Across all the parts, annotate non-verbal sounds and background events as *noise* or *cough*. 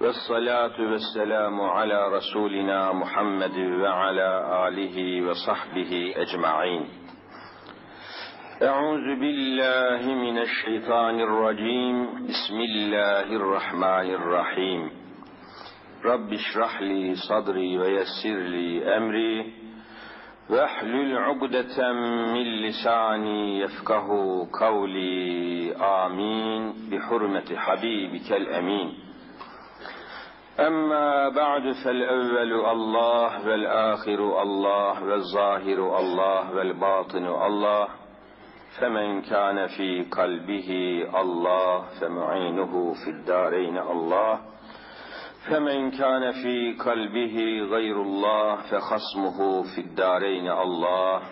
والصلاة والسلام على رسولنا محمد وعلى آله وصحبه أجمعين. أعوذ بالله من الشيطان الرجيم. بسم الله الرحمن الرحيم. رب اشرح لي صدري ويسر لي أمري. واحلل عقدة من لساني يفقه قولي. آمين. بحرمة حبيبك الأمين. أما بعد فالأول الله والآخر الله والظاهر الله والباطن الله. فمن كان في قلبه الله فمعينه في الدارين الله. فمن كان في قلبه غير الله فخصمه في الدارين الله.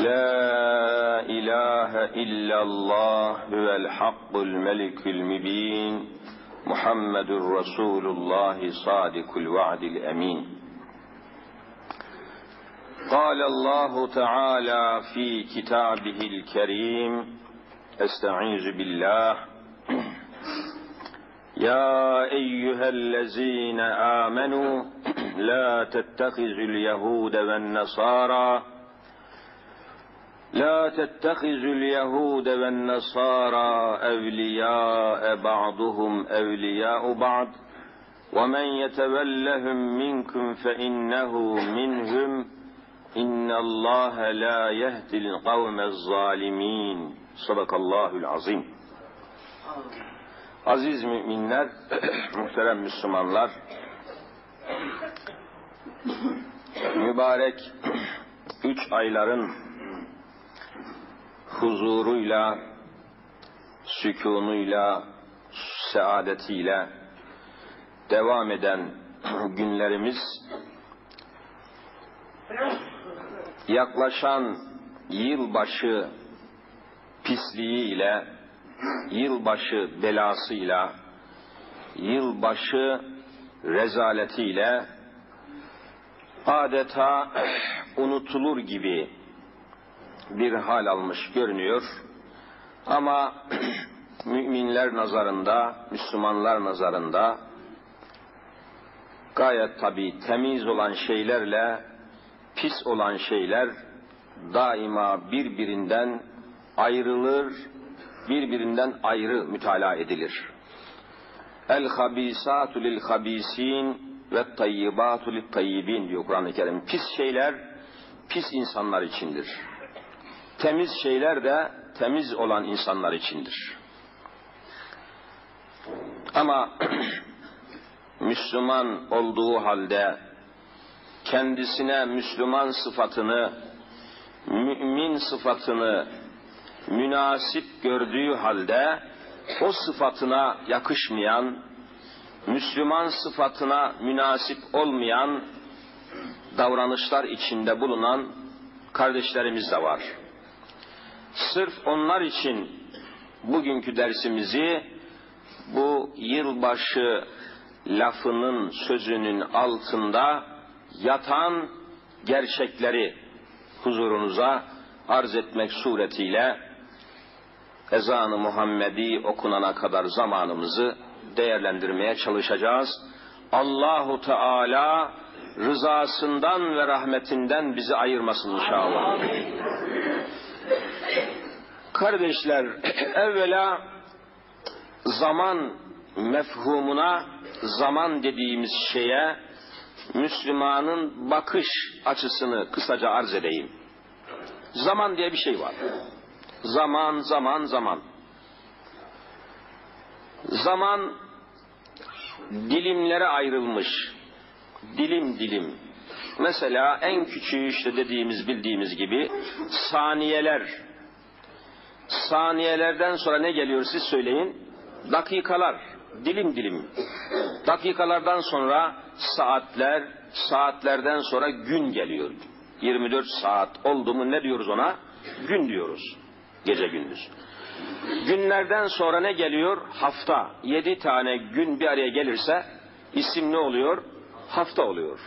لا إله إلا الله هو الحق الملك المبين. محمد رسول الله صادق الوعد الأمين. قال الله تعالى في كتابه الكريم أستعيذ بالله. يا أيها الذين آمنوا لا تتخذوا اليهود والنصارى لا تتخذوا اليهود والنصارى أولياء بعضهم أولياء بعض ومن يتولهم منكم فإنه منهم إن الله لا يهدي القوم الظالمين صدق الله العظيم Aziz müminler, *clears throat* muhterem Müslümanlar, mübarek *clears throat* üç ayların huzuruyla, sükunuyla, saadetiyle devam eden günlerimiz yaklaşan yılbaşı pisliğiyle, yılbaşı belasıyla, yılbaşı rezaletiyle adeta unutulur gibi bir hal almış görünüyor. Ama *clears throat* müminler nazarında, Müslümanlar nazarında gayet tabi temiz olan şeylerle pis olan şeyler daima birbirinden ayrılır, birbirinden ayrı mütalaa edilir. El habisatu lil habisin ve tayyibatu lil tayyibin diyor Kur'an-ı Kerim. Pis şeyler pis insanlar içindir. Temiz şeyler de temiz olan insanlar içindir. Ama *clears throat* Müslüman olduğu halde kendisine Müslüman sıfatını, mümin sıfatını münasip gördüğü halde o sıfatına yakışmayan, Müslüman sıfatına münasip olmayan davranışlar içinde bulunan kardeşlerimiz de var. Sırf onlar için bugünkü dersimizi bu yılbaşı lafının sözünün altında yatan gerçekleri huzurunuza arz etmek suretiyle ezanı Muhammedi okunana kadar zamanımızı değerlendirmeye çalışacağız. Allahu Teala rızasından ve rahmetinden bizi ayırmasın inşallah. Kardeşler, *clears throat* evvela zaman mefhumuna, zaman dediğimiz şeye Müslümanın bakış açısını kısaca arz edeyim. Zaman diye bir şey var. Zaman, zaman, zaman. Zaman dilimlere ayrılmış. Dilim dilim. Mesela en küçüğü işte dediğimiz bildiğimiz gibi saniyeler. Saniyelerden sonra ne geliyor siz söyleyin? Dakikalar. Dilim dilim. Dakikalardan sonra saatler, saatlerden sonra gün geliyor. 24 saat oldu mu ne diyoruz ona? Gün diyoruz. Gece gündüz. Günlerden sonra ne geliyor? Hafta. Yedi tane gün bir araya gelirse isim ne oluyor? Hafta oluyor.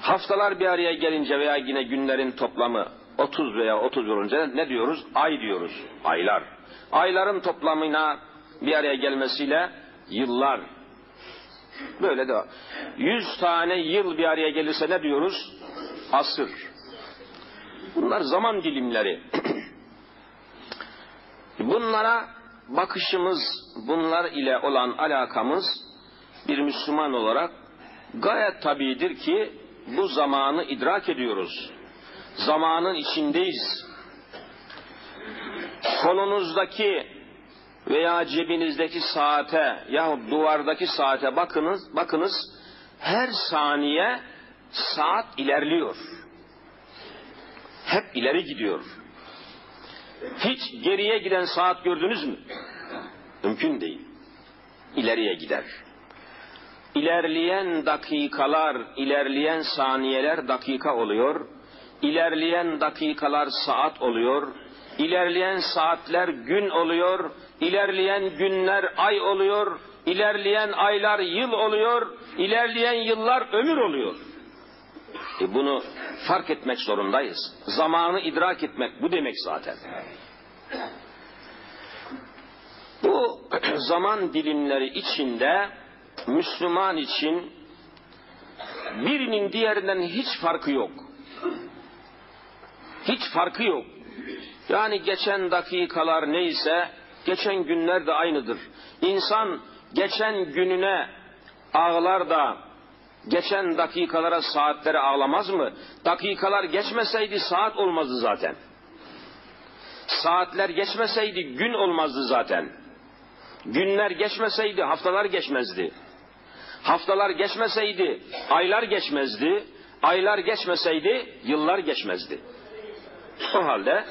Haftalar bir araya gelince veya yine günlerin toplamı 30 veya 30 olunca ne diyoruz? Ay diyoruz. Aylar. Ayların toplamına bir araya gelmesiyle yıllar. Böyle de yüz tane yıl bir araya gelirse ne diyoruz? Asır. Bunlar zaman dilimleri. *clears throat* Bunlara bakışımız, bunlar ile olan alakamız bir Müslüman olarak gayet tabidir ki bu zamanı idrak ediyoruz. Zamanın içindeyiz. Kolunuzdaki veya cebinizdeki saate yahut duvardaki saate bakınız, bakınız her saniye saat ilerliyor. Hep ileri gidiyor. Hiç geriye giden saat gördünüz mü? Mümkün değil. İleriye gider. İlerleyen dakikalar, ilerleyen saniyeler dakika oluyor. İlerleyen dakikalar saat oluyor. İlerleyen saatler gün oluyor. İlerleyen günler ay oluyor. İlerleyen aylar yıl oluyor. İlerleyen yıllar ömür oluyor. E bunu fark etmek zorundayız. Zamanı idrak etmek bu demek zaten. Bu *clears throat* zaman dilimleri içinde Müslüman için birinin diğerinden hiç farkı yok. Hiç farkı yok. Yani geçen dakikalar neyse geçen günler de aynıdır. İnsan geçen gününe ağlar da geçen dakikalara saatlere ağlamaz mı? Dakikalar geçmeseydi saat olmazdı zaten. Saatler geçmeseydi gün olmazdı zaten. Günler geçmeseydi haftalar geçmezdi. Haftalar geçmeseydi aylar geçmezdi. Aylar geçmeseydi yıllar geçmezdi. O halde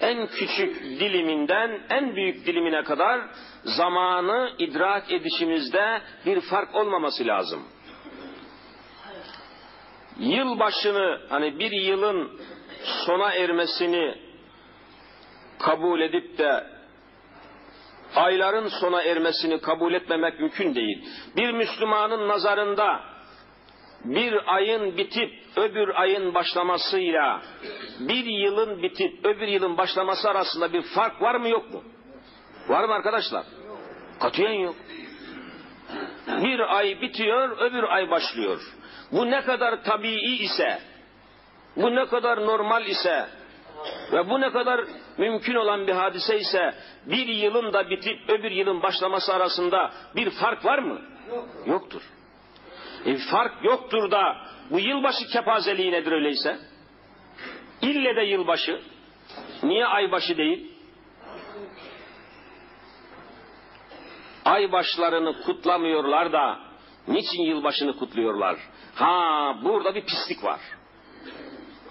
en küçük diliminden en büyük dilimine kadar zamanı idrak edişimizde bir fark olmaması lazım. Yıl başını hani bir yılın sona ermesini kabul edip de ayların sona ermesini kabul etmemek mümkün değil. Bir Müslümanın nazarında bir ayın bitip öbür ayın başlamasıyla bir yılın bitip öbür yılın başlaması arasında bir fark var mı yok mu? Var mı arkadaşlar? Katiyen yok. Bir ay bitiyor, öbür ay başlıyor. Bu ne kadar tabii ise, bu ne kadar normal ise ve bu ne kadar mümkün olan bir hadise ise bir yılın da bitip öbür yılın başlaması arasında bir fark var mı? Yok. Yoktur. E fark yoktur da bu yılbaşı kepazeliği nedir öyleyse? İlle de yılbaşı. Niye aybaşı değil? Ay başlarını kutlamıyorlar da niçin yılbaşını kutluyorlar? Ha burada bir pislik var.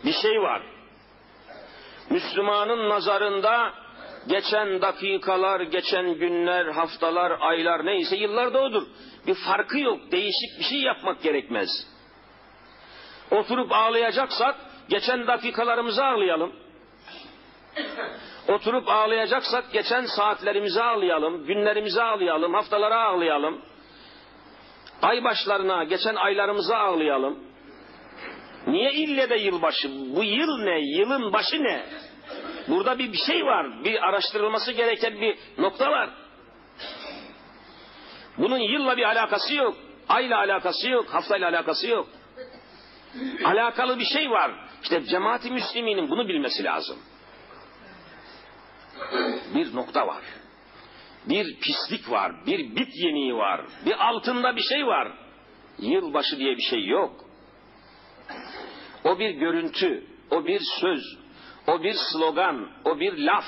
Bir şey var. Müslümanın nazarında geçen dakikalar, geçen günler, haftalar, aylar neyse yıllar da odur. Bir farkı yok. Değişik bir şey yapmak gerekmez. Oturup ağlayacaksak geçen dakikalarımızı ağlayalım. Oturup ağlayacaksak geçen saatlerimizi ağlayalım, günlerimizi ağlayalım, haftalara ağlayalım. Ay başlarına, geçen aylarımızı ağlayalım. Niye ille de yılbaşı? Bu yıl ne? Yılın başı ne? Burada bir, bir şey var. Bir araştırılması gereken bir nokta var. Bunun yılla bir alakası yok. Ayla alakası yok. Haftayla alakası yok. Alakalı bir şey var. İşte cemaati müsliminin bunu bilmesi lazım. Bir nokta var. Bir pislik var. Bir bit yeniği var. Bir altında bir şey var. Yılbaşı diye bir şey yok. O bir görüntü, o bir söz, o bir slogan, o bir laf.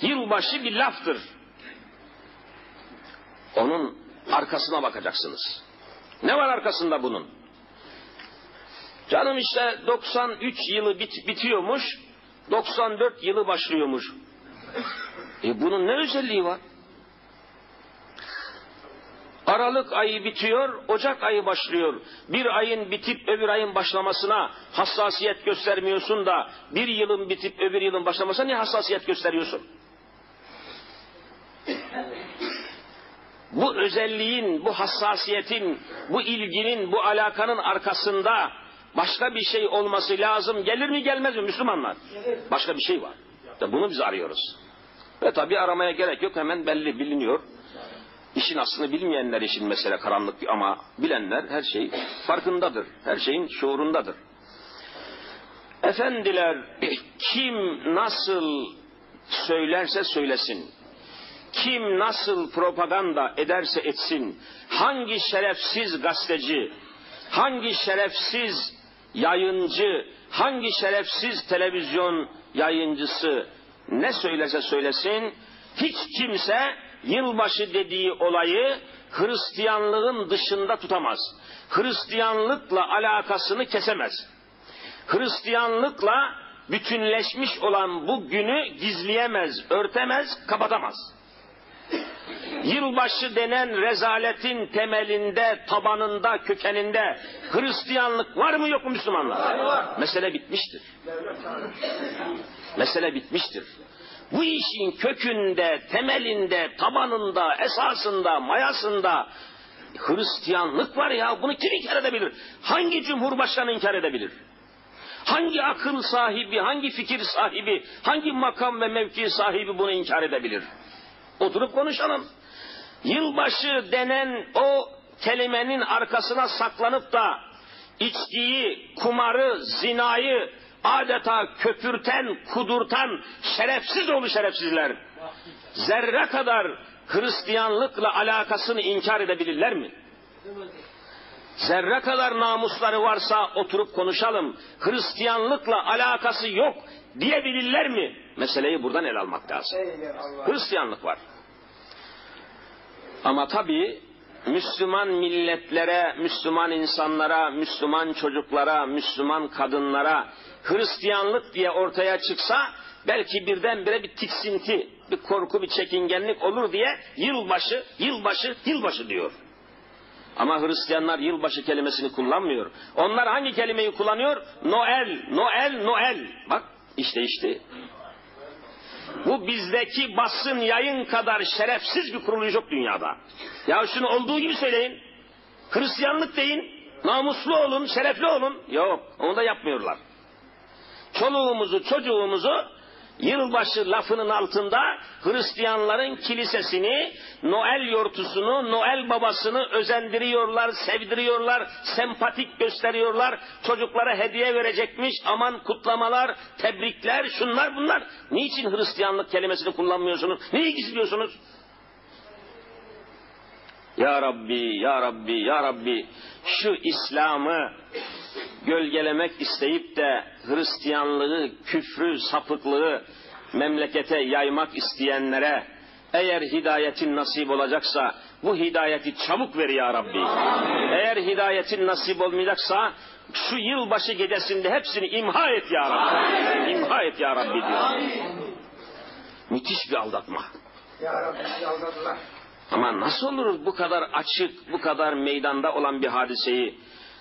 Yılbaşı bir laftır. Onun arkasına bakacaksınız. Ne var arkasında bunun? Canım işte 93 yılı bit bitiyormuş, 94 yılı başlıyormuş. E bunun ne özelliği var? Aralık ayı bitiyor, Ocak ayı başlıyor. Bir ayın bitip öbür ayın başlamasına hassasiyet göstermiyorsun da bir yılın bitip öbür yılın başlamasına niye hassasiyet gösteriyorsun? Bu özelliğin, bu hassasiyetin, bu ilginin, bu alakanın arkasında başka bir şey olması lazım. Gelir mi gelmez mi Müslümanlar? Başka bir şey var. Bunu biz arıyoruz. Ve tabi aramaya gerek yok hemen belli biliniyor. İşin aslını bilmeyenler için mesele karanlık ama bilenler her şey farkındadır. Her şeyin şuurundadır. Efendiler kim nasıl söylerse söylesin, kim nasıl propaganda ederse etsin, hangi şerefsiz gazeteci, hangi şerefsiz yayıncı, hangi şerefsiz televizyon yayıncısı ne söylese söylesin, hiç kimse yılbaşı dediği olayı Hristiyanlığın dışında tutamaz. Hristiyanlıkla alakasını kesemez. Hristiyanlıkla bütünleşmiş olan bu günü gizleyemez, örtemez, kapatamaz. Yılbaşı denen rezaletin temelinde, tabanında, kökeninde Hristiyanlık var mı yok mu Müslümanlar? Mesele bitmiştir. Mesele bitmiştir. Bu işin kökünde, temelinde, tabanında, esasında, mayasında Hristiyanlık var ya bunu kim inkar edebilir? Hangi cumhurbaşkanı inkar edebilir? Hangi akıl sahibi, hangi fikir sahibi, hangi makam ve mevki sahibi bunu inkar edebilir? Oturup konuşalım. Yılbaşı denen o kelimenin arkasına saklanıp da içkiyi, kumarı, zinayı adeta köpürten, kudurtan şerefsiz oğlu şerefsizler zerre kadar Hristiyanlıkla alakasını inkar edebilirler mi? Zerre kadar namusları varsa oturup konuşalım. Hristiyanlıkla alakası yok diyebilirler mi? Meseleyi buradan el almak lazım. Hristiyanlık var. Ama tabii Müslüman milletlere, Müslüman insanlara, Müslüman çocuklara, Müslüman kadınlara Hristiyanlık diye ortaya çıksa belki birdenbire bir tiksinti, bir korku, bir çekingenlik olur diye yılbaşı, yılbaşı, yılbaşı diyor. Ama Hristiyanlar yılbaşı kelimesini kullanmıyor. Onlar hangi kelimeyi kullanıyor? Noel, Noel, Noel. Bak işte işte. Bu bizdeki basın yayın kadar şerefsiz bir kuruluş yok dünyada. Ya şunu olduğu gibi söyleyin. Hristiyanlık deyin. Namuslu olun, şerefli olun. Yok, onu da yapmıyorlar. Çoluğumuzu, çocuğumuzu yılbaşı lafının altında Hristiyanların kilisesini, Noel yortusunu, Noel babasını özendiriyorlar, sevdiriyorlar, sempatik gösteriyorlar. Çocuklara hediye verecekmiş, aman kutlamalar, tebrikler, şunlar bunlar. Niçin Hristiyanlık kelimesini kullanmıyorsunuz? Neyi gizliyorsunuz? Ya Rabbi, Ya Rabbi, Ya Rabbi şu İslam'ı gölgelemek isteyip de Hristiyanlığı, küfrü, sapıklığı memlekete yaymak isteyenlere eğer hidayetin nasip olacaksa bu hidayeti çabuk ver ya Rabbi. Eğer hidayetin nasip olmayacaksa şu yılbaşı gecesinde hepsini imha et ya Rabbi. İmha et ya Rabbi diyor. Müthiş bir aldatma. Ya Rabbi aldattılar. Ama nasıl olur bu kadar açık, bu kadar meydanda olan bir hadiseyi,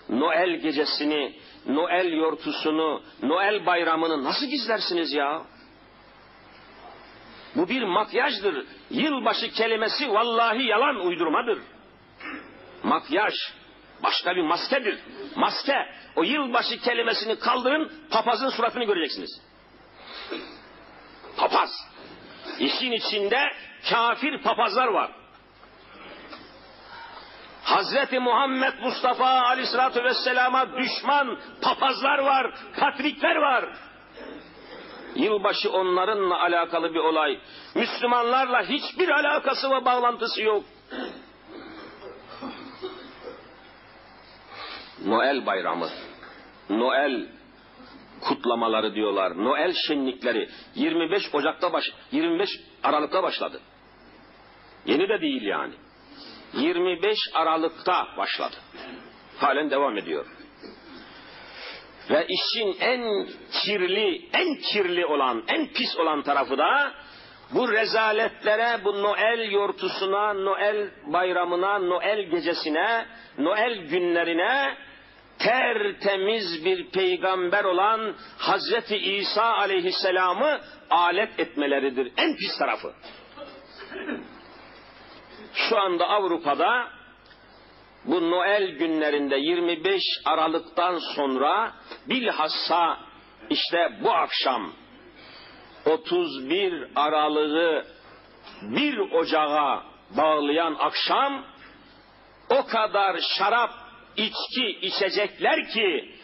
Noel gecesini, Noel yortusunu, Noel bayramını nasıl gizlersiniz ya? Bu bir makyajdır. Yılbaşı kelimesi vallahi yalan uydurmadır. Makyaj başka bir maskedir. Maske. O yılbaşı kelimesini kaldırın, papazın suratını göreceksiniz. Papaz. İşin içinde kafir papazlar var. Hazreti Muhammed Mustafa Aleyhisselatü Vesselam'a düşman papazlar var, patrikler var. Yılbaşı onlarınla alakalı bir olay. Müslümanlarla hiçbir alakası ve bağlantısı yok. Noel bayramı, Noel kutlamaları diyorlar. Noel şenlikleri 25 Ocak'ta baş 25 Aralık'ta başladı. Yeni de değil yani. 25 Aralık'ta başladı. Halen devam ediyor. Ve işin en kirli, en kirli olan, en pis olan tarafı da bu rezaletlere, bu Noel yortusuna, Noel bayramına, Noel gecesine, Noel günlerine tertemiz bir peygamber olan Hazreti İsa aleyhisselamı alet etmeleridir. En pis tarafı. Şu anda Avrupa'da bu Noel günlerinde 25 Aralık'tan sonra bilhassa işte bu akşam 31 Aralık'ı bir ocağa bağlayan akşam o kadar şarap, içki içecekler ki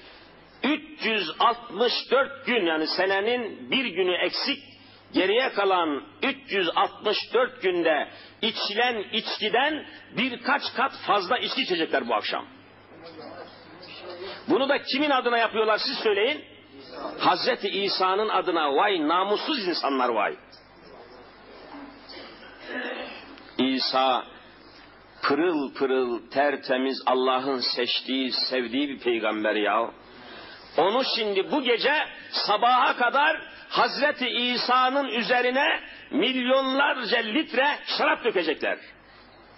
364 gün yani senenin bir günü eksik geriye kalan 364 günde içilen içkiden birkaç kat fazla içki içecekler bu akşam. Bunu da kimin adına yapıyorlar siz söyleyin. Hazreti İsa'nın adına vay namussuz insanlar vay. İsa pırıl pırıl tertemiz Allah'ın seçtiği, sevdiği bir peygamber ya. Onu şimdi bu gece sabaha kadar Hazreti İsa'nın üzerine milyonlarca litre şarap dökecekler.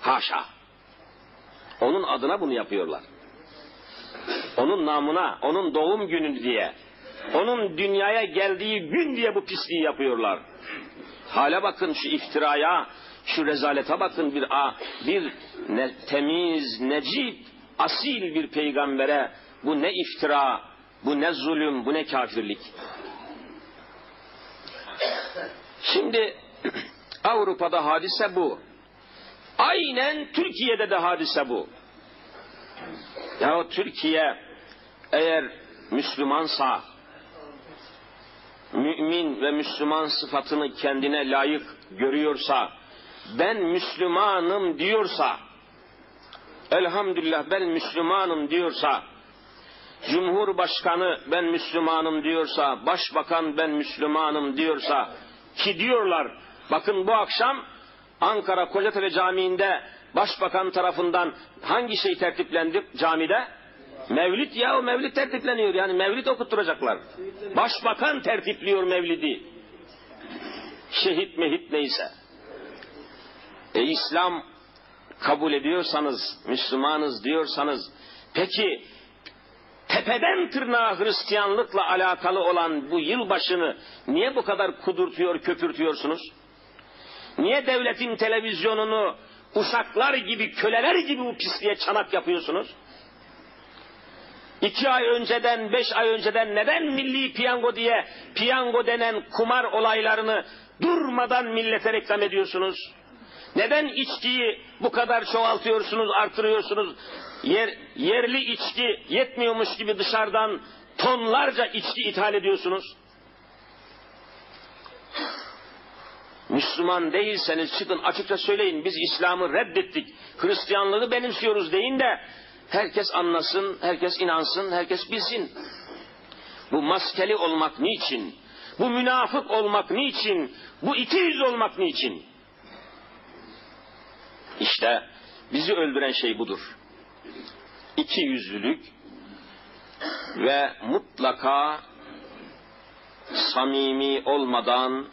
Haşa. Onun adına bunu yapıyorlar. Onun namına, onun doğum günü diye, onun dünyaya geldiği gün diye bu pisliği yapıyorlar. Hale bakın şu iftiraya, şu rezalete bakın bir a, bir ne, temiz, necip, asil bir peygambere bu ne iftira, bu ne zulüm, bu ne kafirlik. Şimdi *clears throat* Avrupa'da hadise bu. Aynen Türkiye'de de hadise bu. Ya Türkiye eğer Müslümansa, mümin ve Müslüman sıfatını kendine layık görüyorsa, ben Müslümanım diyorsa, elhamdülillah ben Müslümanım diyorsa, Cumhurbaşkanı ben Müslümanım diyorsa, Başbakan ben Müslümanım diyorsa, ki diyorlar, bakın bu akşam Ankara Kocatepe Camii'nde Başbakan tarafından hangi şey tertiplendi camide? Mevlid ya o mevlid tertipleniyor yani mevlid okutturacaklar. Başbakan tertipliyor mevlidi. Şehit mehit neyse. E İslam kabul ediyorsanız, Müslümanız diyorsanız, peki tepeden tırnağa Hristiyanlıkla alakalı olan bu yılbaşını niye bu kadar kudurtuyor, köpürtüyorsunuz? Niye devletin televizyonunu uşaklar gibi, köleler gibi bu pisliğe çanak yapıyorsunuz? İki ay önceden, beş ay önceden neden milli piyango diye piyango denen kumar olaylarını durmadan millete reklam ediyorsunuz? Neden içkiyi bu kadar çoğaltıyorsunuz, artırıyorsunuz? Yer, yerli içki yetmiyormuş gibi dışarıdan tonlarca içki ithal ediyorsunuz. Müslüman değilseniz çıkın açıkça söyleyin biz İslam'ı reddettik. Hristiyanlığı benimsiyoruz deyin de herkes anlasın, herkes inansın, herkes bilsin. Bu maskeli olmak niçin? Bu münafık olmak niçin? Bu iki yüz olmak niçin? İşte bizi öldüren şey budur. İki yüzlülük ve mutlaka samimi olmadan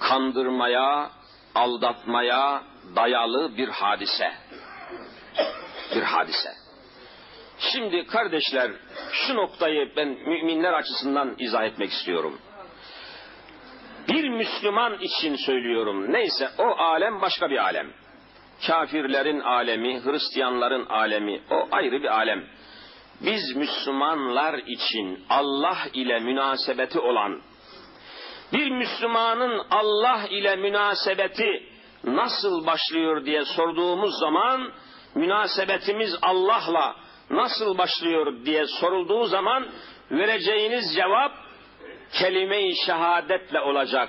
kandırmaya, aldatmaya dayalı bir hadise. Bir hadise. Şimdi kardeşler şu noktayı ben müminler açısından izah etmek istiyorum. Bir Müslüman için söylüyorum. Neyse o alem başka bir alem. Kafirlerin alemi, Hristiyanların alemi o ayrı bir alem. Biz Müslümanlar için Allah ile münasebeti olan bir Müslümanın Allah ile münasebeti nasıl başlıyor diye sorduğumuz zaman münasebetimiz Allah'la nasıl başlıyor diye sorulduğu zaman vereceğiniz cevap kelime-i şehadetle olacak.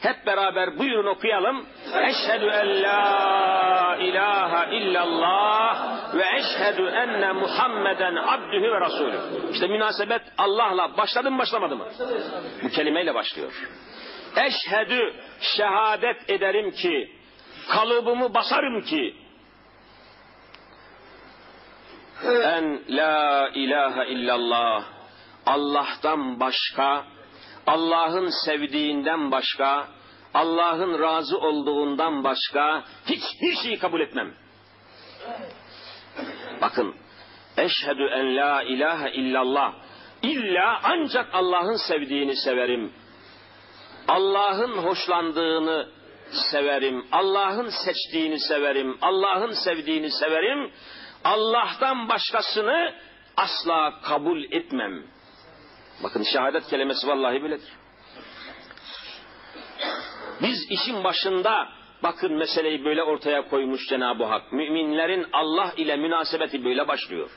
Hep beraber buyurun okuyalım. Eşhedü en la ilahe illallah ve eşhedü enne Muhammeden abdühü ve rasulü. İşte münasebet Allah'la başladı mı başlamadı mı? Bu kelimeyle başlıyor. Eşhedü şehadet ederim ki kalıbımı basarım ki en la ilahe illallah Allah'tan başka Allah'ın sevdiğinden başka, Allah'ın razı olduğundan başka hiçbir şeyi kabul etmem. Bakın, eşhedü en la ilahe illallah. İlla ancak Allah'ın sevdiğini severim. Allah'ın hoşlandığını severim. Allah'ın seçtiğini severim. Allah'ın sevdiğini severim. Allah'tan başkasını asla kabul etmem. Bakın şehadet kelimesi vallahi böyledir. Biz işin başında bakın meseleyi böyle ortaya koymuş Cenab-ı Hak. Müminlerin Allah ile münasebeti böyle başlıyor.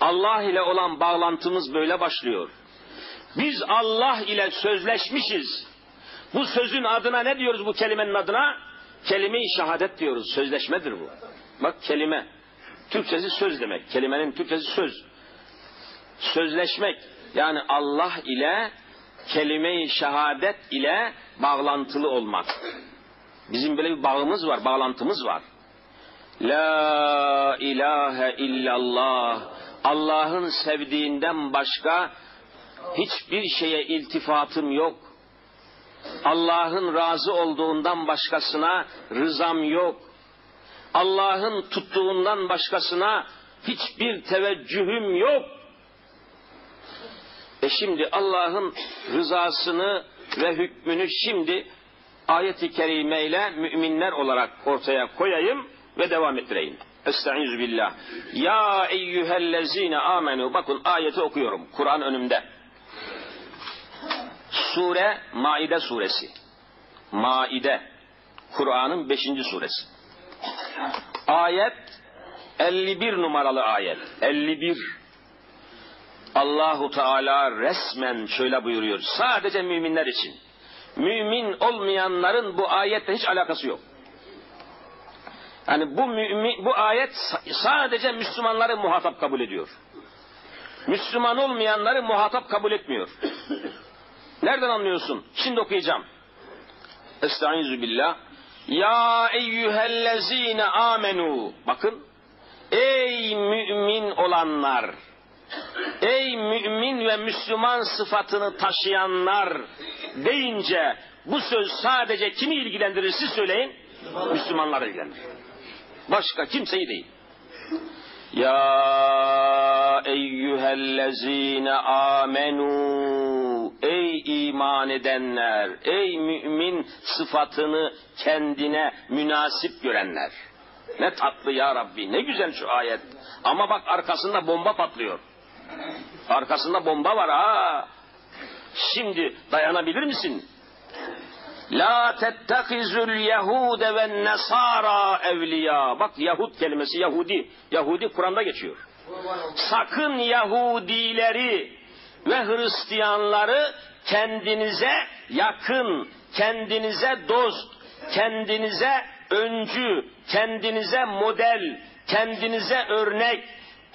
Allah ile olan bağlantımız böyle başlıyor. Biz Allah ile sözleşmişiz. Bu sözün adına ne diyoruz bu kelimenin adına? Kelime-i şehadet diyoruz. Sözleşmedir bu. Bak kelime. Türkçesi söz demek. Kelimenin Türkçesi söz. Sözleşmek. Yani Allah ile kelime-i şehadet ile bağlantılı olmak. Bizim böyle bir bağımız var, bağlantımız var. La ilahe illallah. Allah'ın sevdiğinden başka hiçbir şeye iltifatım yok. Allah'ın razı olduğundan başkasına rızam yok. Allah'ın tuttuğundan başkasına hiçbir teveccühüm yok. E şimdi Allah'ın rızasını ve hükmünü şimdi ayet-i kerimeyle müminler olarak ortaya koyayım ve devam ettireyim. Estaizu billah. Ya eyyühellezine amenu. Bakın ayeti okuyorum. Kur'an önümde. Sure Maide suresi. Maide. Kur'an'ın 5. suresi. Ayet 51 numaralı ayet. 51. Allahu Teala resmen şöyle buyuruyor. Sadece müminler için. Mümin olmayanların bu ayette hiç alakası yok. Yani bu mümin, bu ayet sadece Müslümanları muhatap kabul ediyor. Müslüman olmayanları muhatap kabul etmiyor. Nereden anlıyorsun? Şimdi okuyacağım. Estaizu billah. Ya eyyühellezine amenu. Bakın. Ey mümin olanlar. Ey mümin ve Müslüman sıfatını taşıyanlar deyince bu söz sadece kimi ilgilendirir siz söyleyin? Müslümanları ilgilendirir. Başka kimseyi değil. Ya eyyühellezine amenu Ey iman edenler, ey mümin sıfatını kendine münasip görenler. Ne tatlı ya Rabbi, ne güzel şu ayet. Ama bak arkasında bomba patlıyor. Arkasında bomba var ha. Şimdi dayanabilir misin? La tettekizul yehude ve nesara evliya. Bak Yahud kelimesi Yahudi. Yahudi Kur'an'da geçiyor. Sakın Yahudileri ve Hristiyanları kendinize yakın, kendinize dost, kendinize öncü, kendinize model, kendinize örnek,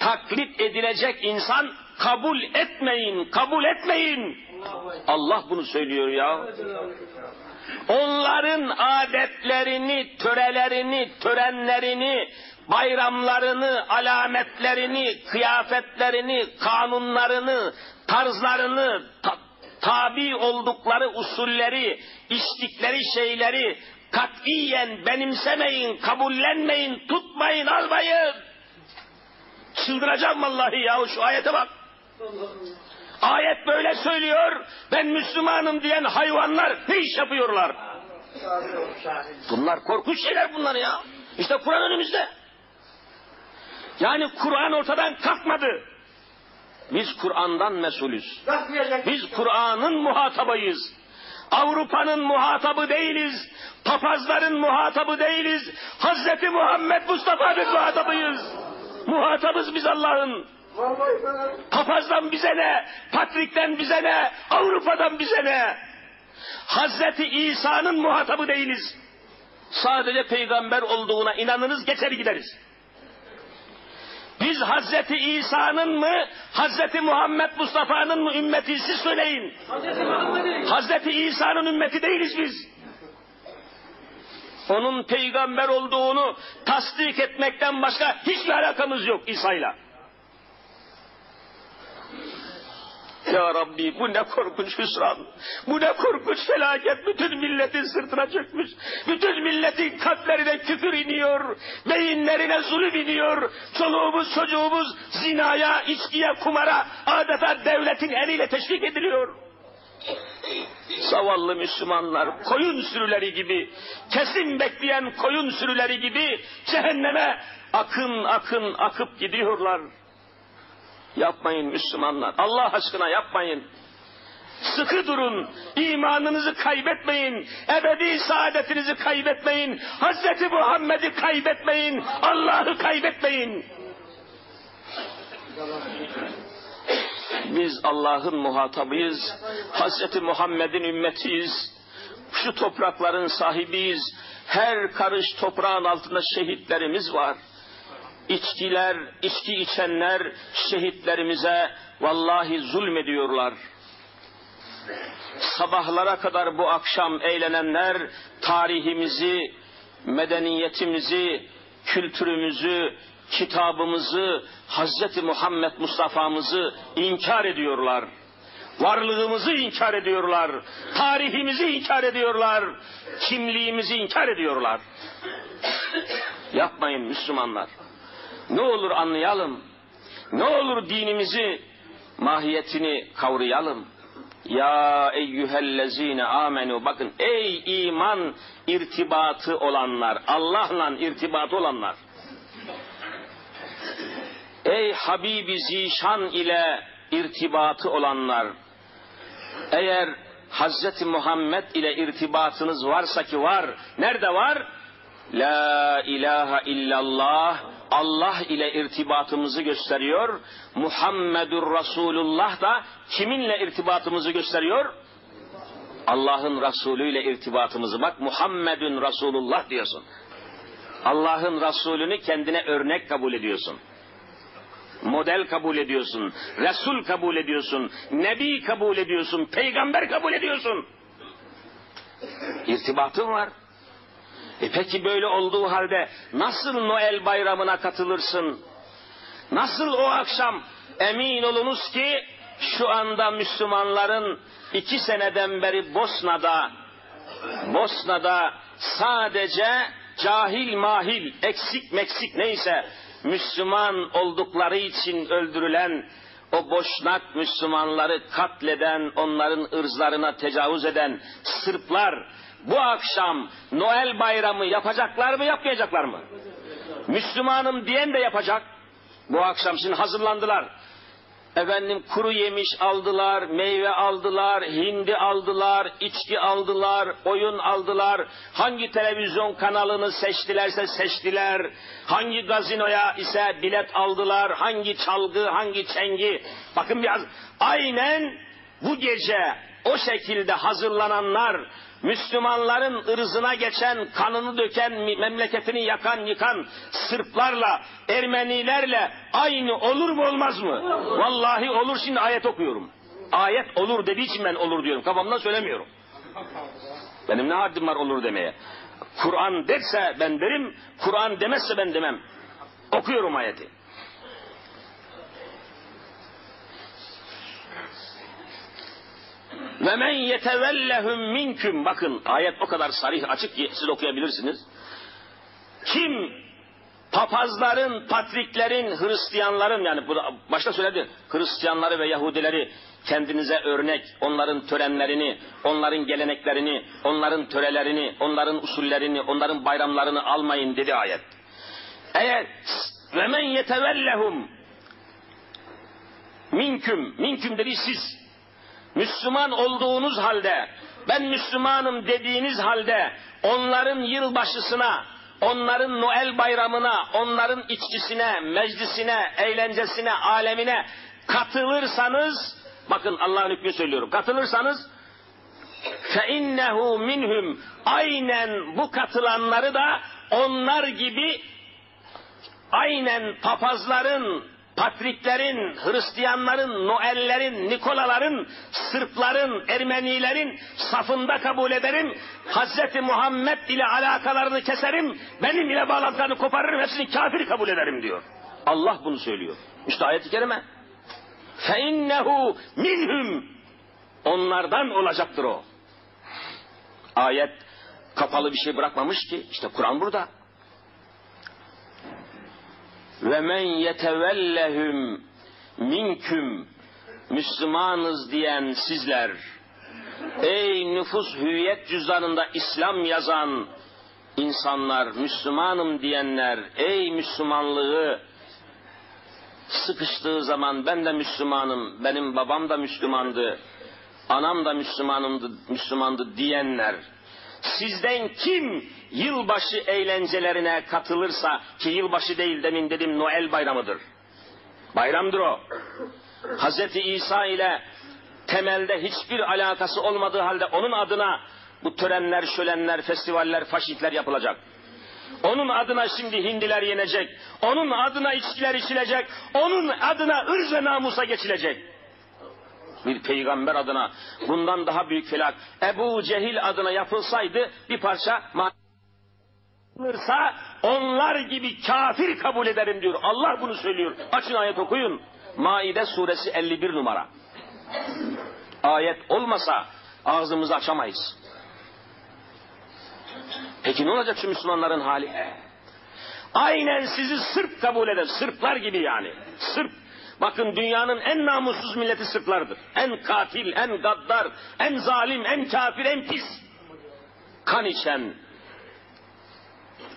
taklit edilecek insan kabul etmeyin, kabul etmeyin. Allah bunu söylüyor ya. Onların adetlerini, törelerini, törenlerini, bayramlarını, alametlerini, kıyafetlerini, kanunlarını, tarzlarını, ta- tabi oldukları usulleri, içtikleri şeyleri katiyen benimsemeyin, kabullenmeyin, tutmayın, almayın. Çıldıracağım vallahi ya şu ayete bak. Ayet böyle söylüyor. Ben Müslümanım diyen hayvanlar ne iş yapıyorlar? Bunlar korkunç şeyler bunlar ya. İşte Kur'an önümüzde. Yani Kur'an ortadan kalkmadı. Biz Kur'an'dan mesulüz. Biz Kur'an'ın muhatabıyız. Avrupa'nın muhatabı değiliz. Papazların muhatabı değiliz. Hazreti Muhammed Mustafa'nın muhatabıyız. Muhatabız biz Allah'ın. Papazdan bize ne? Patrikten bize ne? Avrupa'dan bize ne? Hazreti İsa'nın muhatabı değiliz. Sadece peygamber olduğuna inanınız geçer gideriz. Biz Hazreti İsa'nın mı, Hazreti Muhammed Mustafa'nın mı ümmeti siz söyleyin. Hazreti İsa'nın ümmeti değiliz biz. Onun peygamber olduğunu tasdik etmekten başka hiçbir alakamız yok İsa'yla. Ya Rabbi bu ne korkunç hüsran. Bu ne korkunç felaket. Bütün milletin sırtına çökmüş. Bütün milletin kalplerine küfür iniyor. Beyinlerine zulüm iniyor. Çoluğumuz çocuğumuz zinaya, içkiye, kumara adeta devletin eliyle teşvik ediliyor. Zavallı Müslümanlar koyun sürüleri gibi, kesin bekleyen koyun sürüleri gibi cehenneme akın akın akıp gidiyorlar. Yapmayın Müslümanlar. Allah aşkına yapmayın. Sıkı durun. imanınızı kaybetmeyin. Ebedi saadetinizi kaybetmeyin. Hazreti Muhammed'i kaybetmeyin. Allah'ı kaybetmeyin. Biz Allah'ın muhatabıyız. Hazreti Muhammed'in ümmetiyiz. Şu toprakların sahibiyiz. Her karış toprağın altında şehitlerimiz var. İçkiler, içki içenler şehitlerimize vallahi zulmediyorlar. Sabahlara kadar bu akşam eğlenenler tarihimizi, medeniyetimizi, kültürümüzü, kitabımızı, Hazreti Muhammed Mustafa'mızı inkar ediyorlar. Varlığımızı inkar ediyorlar. Tarihimizi inkar ediyorlar. Kimliğimizi inkar ediyorlar. Yapmayın Müslümanlar. Ne olur anlayalım. Ne olur dinimizi, mahiyetini kavrayalım. Ya eyyühellezine amenu bakın ey iman irtibatı olanlar, Allah'la irtibatı olanlar. Ey Habibi Zişan ile irtibatı olanlar. Eğer Hazreti Muhammed ile irtibatınız varsa ki var. Nerede var? La ilahe illallah Allah ile irtibatımızı gösteriyor. Muhammedur Resulullah da kiminle irtibatımızı gösteriyor? Allah'ın Resulü ile irtibatımızı. Bak Muhammedun Resulullah diyorsun. Allah'ın Resulünü kendine örnek kabul ediyorsun. Model kabul ediyorsun. Resul kabul ediyorsun. Nebi kabul ediyorsun. Peygamber kabul ediyorsun. İrtibatın var. E peki böyle olduğu halde nasıl Noel bayramına katılırsın? Nasıl o akşam emin olunuz ki şu anda Müslümanların iki seneden beri Bosna'da Bosna'da sadece cahil mahil eksik meksik neyse Müslüman oldukları için öldürülen o boşnak Müslümanları katleden, onların ırzlarına tecavüz eden Sırplar bu akşam Noel bayramı yapacaklar mı yapmayacaklar mı? Müslümanım diyen de yapacak. Bu akşam şimdi hazırlandılar. Efendim kuru yemiş aldılar, meyve aldılar, hindi aldılar, içki aldılar, oyun aldılar. Hangi televizyon kanalını seçtilerse seçtiler. Hangi gazinoya ise bilet aldılar. Hangi çalgı, hangi çengi. Bakın biraz aynen bu gece o şekilde hazırlananlar Müslümanların ırzına geçen, kanını döken, memleketini yakan, yıkan Sırplarla, Ermenilerle aynı olur mu olmaz mı? Vallahi olur şimdi ayet okuyorum. Ayet olur dediği için ben olur diyorum. Kafamdan söylemiyorum. Benim ne haddim var olur demeye. Kur'an derse ben derim, Kur'an demezse ben demem. Okuyorum ayeti. Ve men yetevellehum minküm. Bakın ayet o kadar sarih açık ki siz okuyabilirsiniz. Kim papazların, patriklerin, Hristiyanların yani başta söyledi Hristiyanları ve Yahudileri kendinize örnek, onların törenlerini, onların geleneklerini, onların törelerini, onların usullerini, onların bayramlarını almayın dedi ayet. Eğer ve men yetevellehum minküm, minküm dedi siz Müslüman olduğunuz halde, ben Müslümanım dediğiniz halde onların yılbaşısına, onların Noel bayramına, onların içkisine, meclisine, eğlencesine, alemine katılırsanız, bakın Allah'ın hükmü söylüyorum, katılırsanız فَاِنَّهُ minhum aynen bu katılanları da onlar gibi aynen papazların, Patriklerin, Hristiyanların, Noellerin, Nikolaların, Sırpların, Ermenilerin safında kabul ederim. Hazreti Muhammed ile alakalarını keserim. Benim ile bağlantılarını koparırım. Hepsini kafir kabul ederim diyor. Allah bunu söylüyor. İşte ayet-i kerime. فَاِنَّهُ minhum Onlardan olacaktır o. Ayet kapalı bir şey bırakmamış ki. İşte Kur'an burada ve men yetevellehum minküm Müslümanız diyen sizler. Ey nüfus hüviyet cüzdanında İslam yazan insanlar Müslümanım diyenler ey Müslümanlığı sıkıştığı zaman ben de Müslümanım benim babam da Müslümandı anam da Müslümanımdı, Müslümandı diyenler, sizden kim yılbaşı eğlencelerine katılırsa, ki yılbaşı değil demin dedim Noel bayramıdır. Bayramdır o. Hazreti İsa ile temelde hiçbir alakası olmadığı halde onun adına bu törenler, şölenler, festivaller, faşitler yapılacak. Onun adına şimdi hindiler yenecek. Onun adına içkiler içilecek. Onun adına ırz ve namusa geçilecek. Bir peygamber adına bundan daha büyük felak Ebu Cehil adına yapılsaydı bir parça yapılırsa onlar gibi kafir kabul ederim diyor. Allah bunu söylüyor. Açın ayet okuyun. Maide suresi 51 numara. Ayet olmasa ağzımızı açamayız. Peki ne olacak şu Müslümanların hali? Aynen sizi Sırp kabul eder. Sırplar gibi yani. Sırp. Bakın dünyanın en namussuz milleti Sırplardır. En katil, en gaddar, en zalim, en kafir, en pis. Kan içen.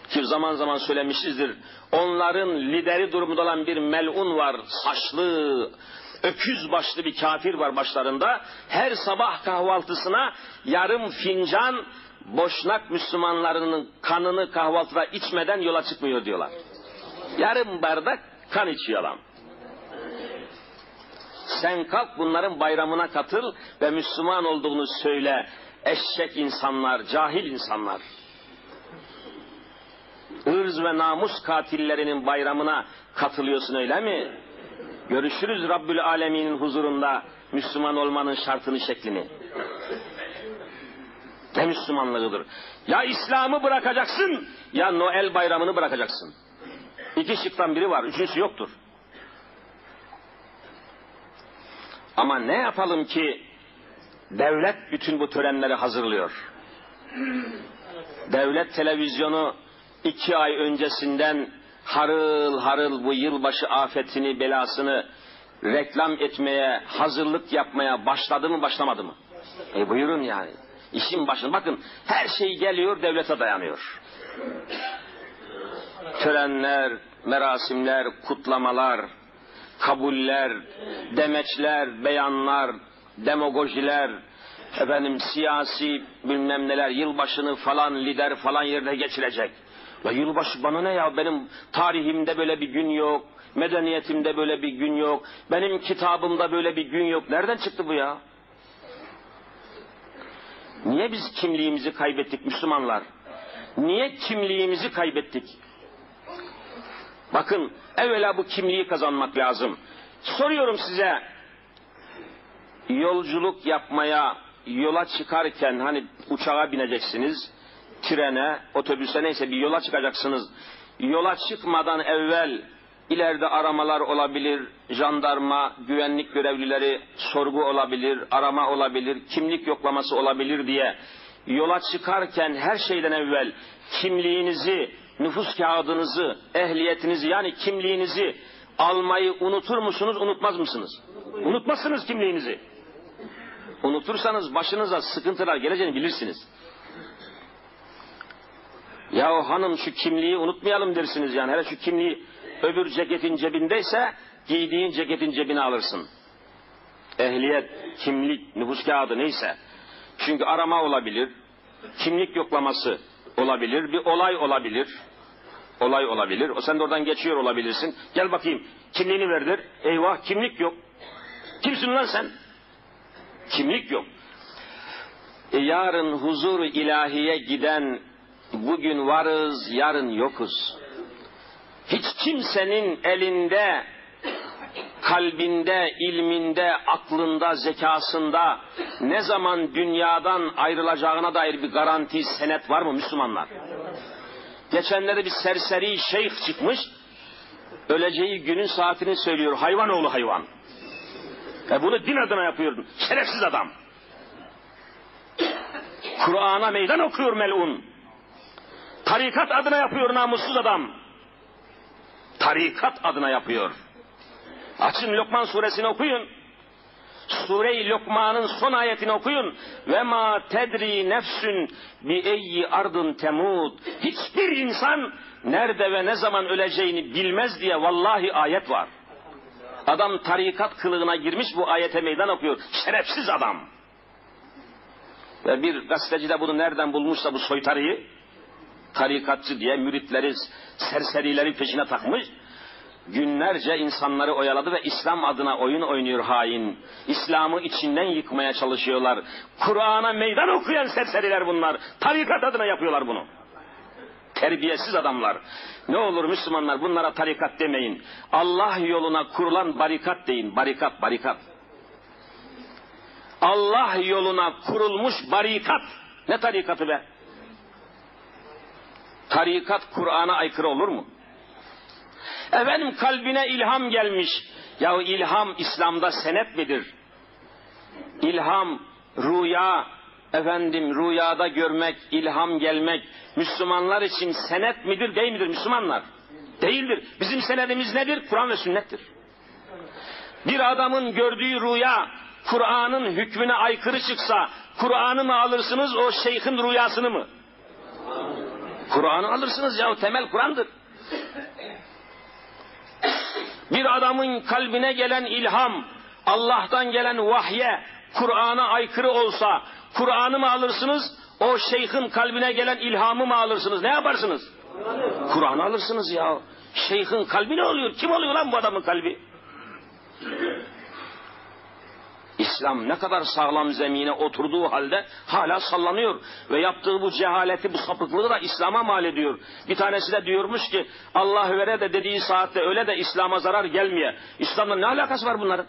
Ki zaman zaman söylemişizdir. Onların lideri durumunda olan bir melun var. Saçlı, öküz başlı bir kafir var başlarında. Her sabah kahvaltısına yarım fincan boşnak Müslümanlarının kanını kahvaltıda içmeden yola çıkmıyor diyorlar. Yarım bardak kan içiyor adam. Sen kalk bunların bayramına katıl ve Müslüman olduğunu söyle. Eşek insanlar, cahil insanlar. Irz ve namus katillerinin bayramına katılıyorsun öyle mi? Görüşürüz Rabbül Alemin'in huzurunda Müslüman olmanın şartını şeklini. Ne Müslümanlığıdır? Ya İslam'ı bırakacaksın ya Noel bayramını bırakacaksın. İki şıktan biri var, üçüncüsü yoktur. Ama ne yapalım ki devlet bütün bu törenleri hazırlıyor. Devlet televizyonu iki ay öncesinden harıl harıl bu yılbaşı afetini, belasını reklam etmeye, hazırlık yapmaya başladı mı, başlamadı mı? E buyurun yani. İşin başında. Bakın her şey geliyor, devlete dayanıyor. Törenler, merasimler, kutlamalar, kabuller, demeçler, beyanlar, demagojiler, efendim siyasi bilmem neler, yılbaşını falan lider falan yerde geçirecek. Ya yılbaşı bana ne ya benim tarihimde böyle bir gün yok, medeniyetimde böyle bir gün yok, benim kitabımda böyle bir gün yok. Nereden çıktı bu ya? Niye biz kimliğimizi kaybettik Müslümanlar? Niye kimliğimizi kaybettik? Bakın evvela bu kimliği kazanmak lazım. Soruyorum size yolculuk yapmaya yola çıkarken hani uçağa bineceksiniz, trene, otobüse neyse bir yola çıkacaksınız. Yola çıkmadan evvel ileride aramalar olabilir, jandarma, güvenlik görevlileri sorgu olabilir, arama olabilir, kimlik yoklaması olabilir diye yola çıkarken her şeyden evvel kimliğinizi, nüfus kağıdınızı, ehliyetinizi yani kimliğinizi almayı unutur musunuz, unutmaz mısınız? Unutmazsınız kimliğinizi. Unutursanız başınıza sıkıntılar geleceğini bilirsiniz. Ya hanım şu kimliği unutmayalım dersiniz yani. Hele şu kimliği öbür ceketin cebindeyse giydiğin ceketin cebine alırsın. Ehliyet, kimlik, nüfus kağıdı neyse. Çünkü arama olabilir, kimlik yoklaması olabilir, bir olay olabilir. Olay olabilir. O sen de oradan geçiyor olabilirsin. Gel bakayım kimliğini verdir. Eyvah kimlik yok. Kimsin lan sen? Kimlik yok. E yarın huzur ilahiye giden bugün varız, yarın yokuz. Hiç kimsenin elinde, kalbinde, ilminde, aklında, zekasında ne zaman dünyadan ayrılacağına dair bir garanti, senet var mı Müslümanlar? Geçenlerde bir serseri şeyh çıkmış, öleceği günün saatini söylüyor. Hayvan oğlu hayvan. E bunu din adına yapıyor. Şerefsiz adam. Kur'an'a meydan okuyor melun. Tarikat adına yapıyor namussuz adam. Tarikat adına yapıyor. Açın Lokman suresini okuyun. Sure-i Lokman'ın son ayetini okuyun. Ve ma tedri nefsün bi eyyi ardın temud. Hiçbir insan nerede ve ne zaman öleceğini bilmez diye vallahi ayet var. Adam tarikat kılığına girmiş bu ayete meydan okuyor. Şerefsiz adam. Ve bir gazeteci de bunu nereden bulmuşsa bu soytarıyı, tarikatçı diye müritleri, serserileri peşine takmış. Günlerce insanları oyaladı ve İslam adına oyun oynuyor hain. İslam'ı içinden yıkmaya çalışıyorlar. Kur'an'a meydan okuyan serseriler bunlar. Tarikat adına yapıyorlar bunu. Terbiyesiz adamlar. Ne olur Müslümanlar bunlara tarikat demeyin. Allah yoluna kurulan barikat deyin. Barikat, barikat. Allah yoluna kurulmuş barikat. Ne tarikatı be? Tarikat Kur'an'a aykırı olur mu? Efendim kalbine ilham gelmiş. Yahu ilham İslam'da senet midir? İlham, rüya, efendim rüyada görmek, ilham gelmek Müslümanlar için senet midir değil midir Müslümanlar? Değildir. Bizim senedimiz nedir? Kur'an ve sünnettir. Bir adamın gördüğü rüya Kur'an'ın hükmüne aykırı çıksa Kur'an'ı mı alırsınız o şeyhin rüyasını mı? Kur'an'ı alırsınız ya temel Kur'an'dır. Bir adamın kalbine gelen ilham, Allah'tan gelen vahye, Kur'an'a aykırı olsa, Kur'an'ı mı alırsınız, o şeyhin kalbine gelen ilhamı mı alırsınız? Ne yaparsınız? Kur'an'ı alırsınız ya. Şeyhin kalbi ne oluyor? Kim oluyor lan bu adamın kalbi? İslam ne kadar sağlam zemine oturduğu halde hala sallanıyor. Ve yaptığı bu cehaleti, bu sapıklığı da İslam'a mal ediyor. Bir tanesi de diyormuş ki Allah vere de dediği saatte öyle de İslam'a zarar gelmeye. İslam'la ne alakası var bunların?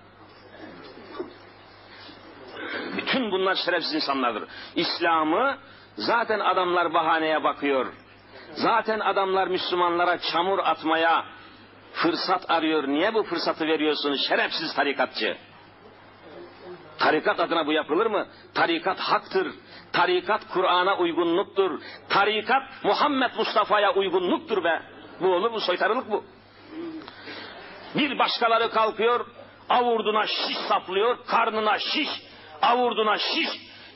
Bütün bunlar şerefsiz insanlardır. İslam'ı zaten adamlar bahaneye bakıyor. Zaten adamlar Müslümanlara çamur atmaya fırsat arıyor. Niye bu fırsatı veriyorsun şerefsiz tarikatçı? Tarikat adına bu yapılır mı? Tarikat haktır. Tarikat Kur'an'a uygunluktur. Tarikat Muhammed Mustafa'ya uygunluktur be. Bu olur mu? Soytarılık bu. Bir başkaları kalkıyor, avurduna şiş saplıyor, karnına şiş, avurduna şiş.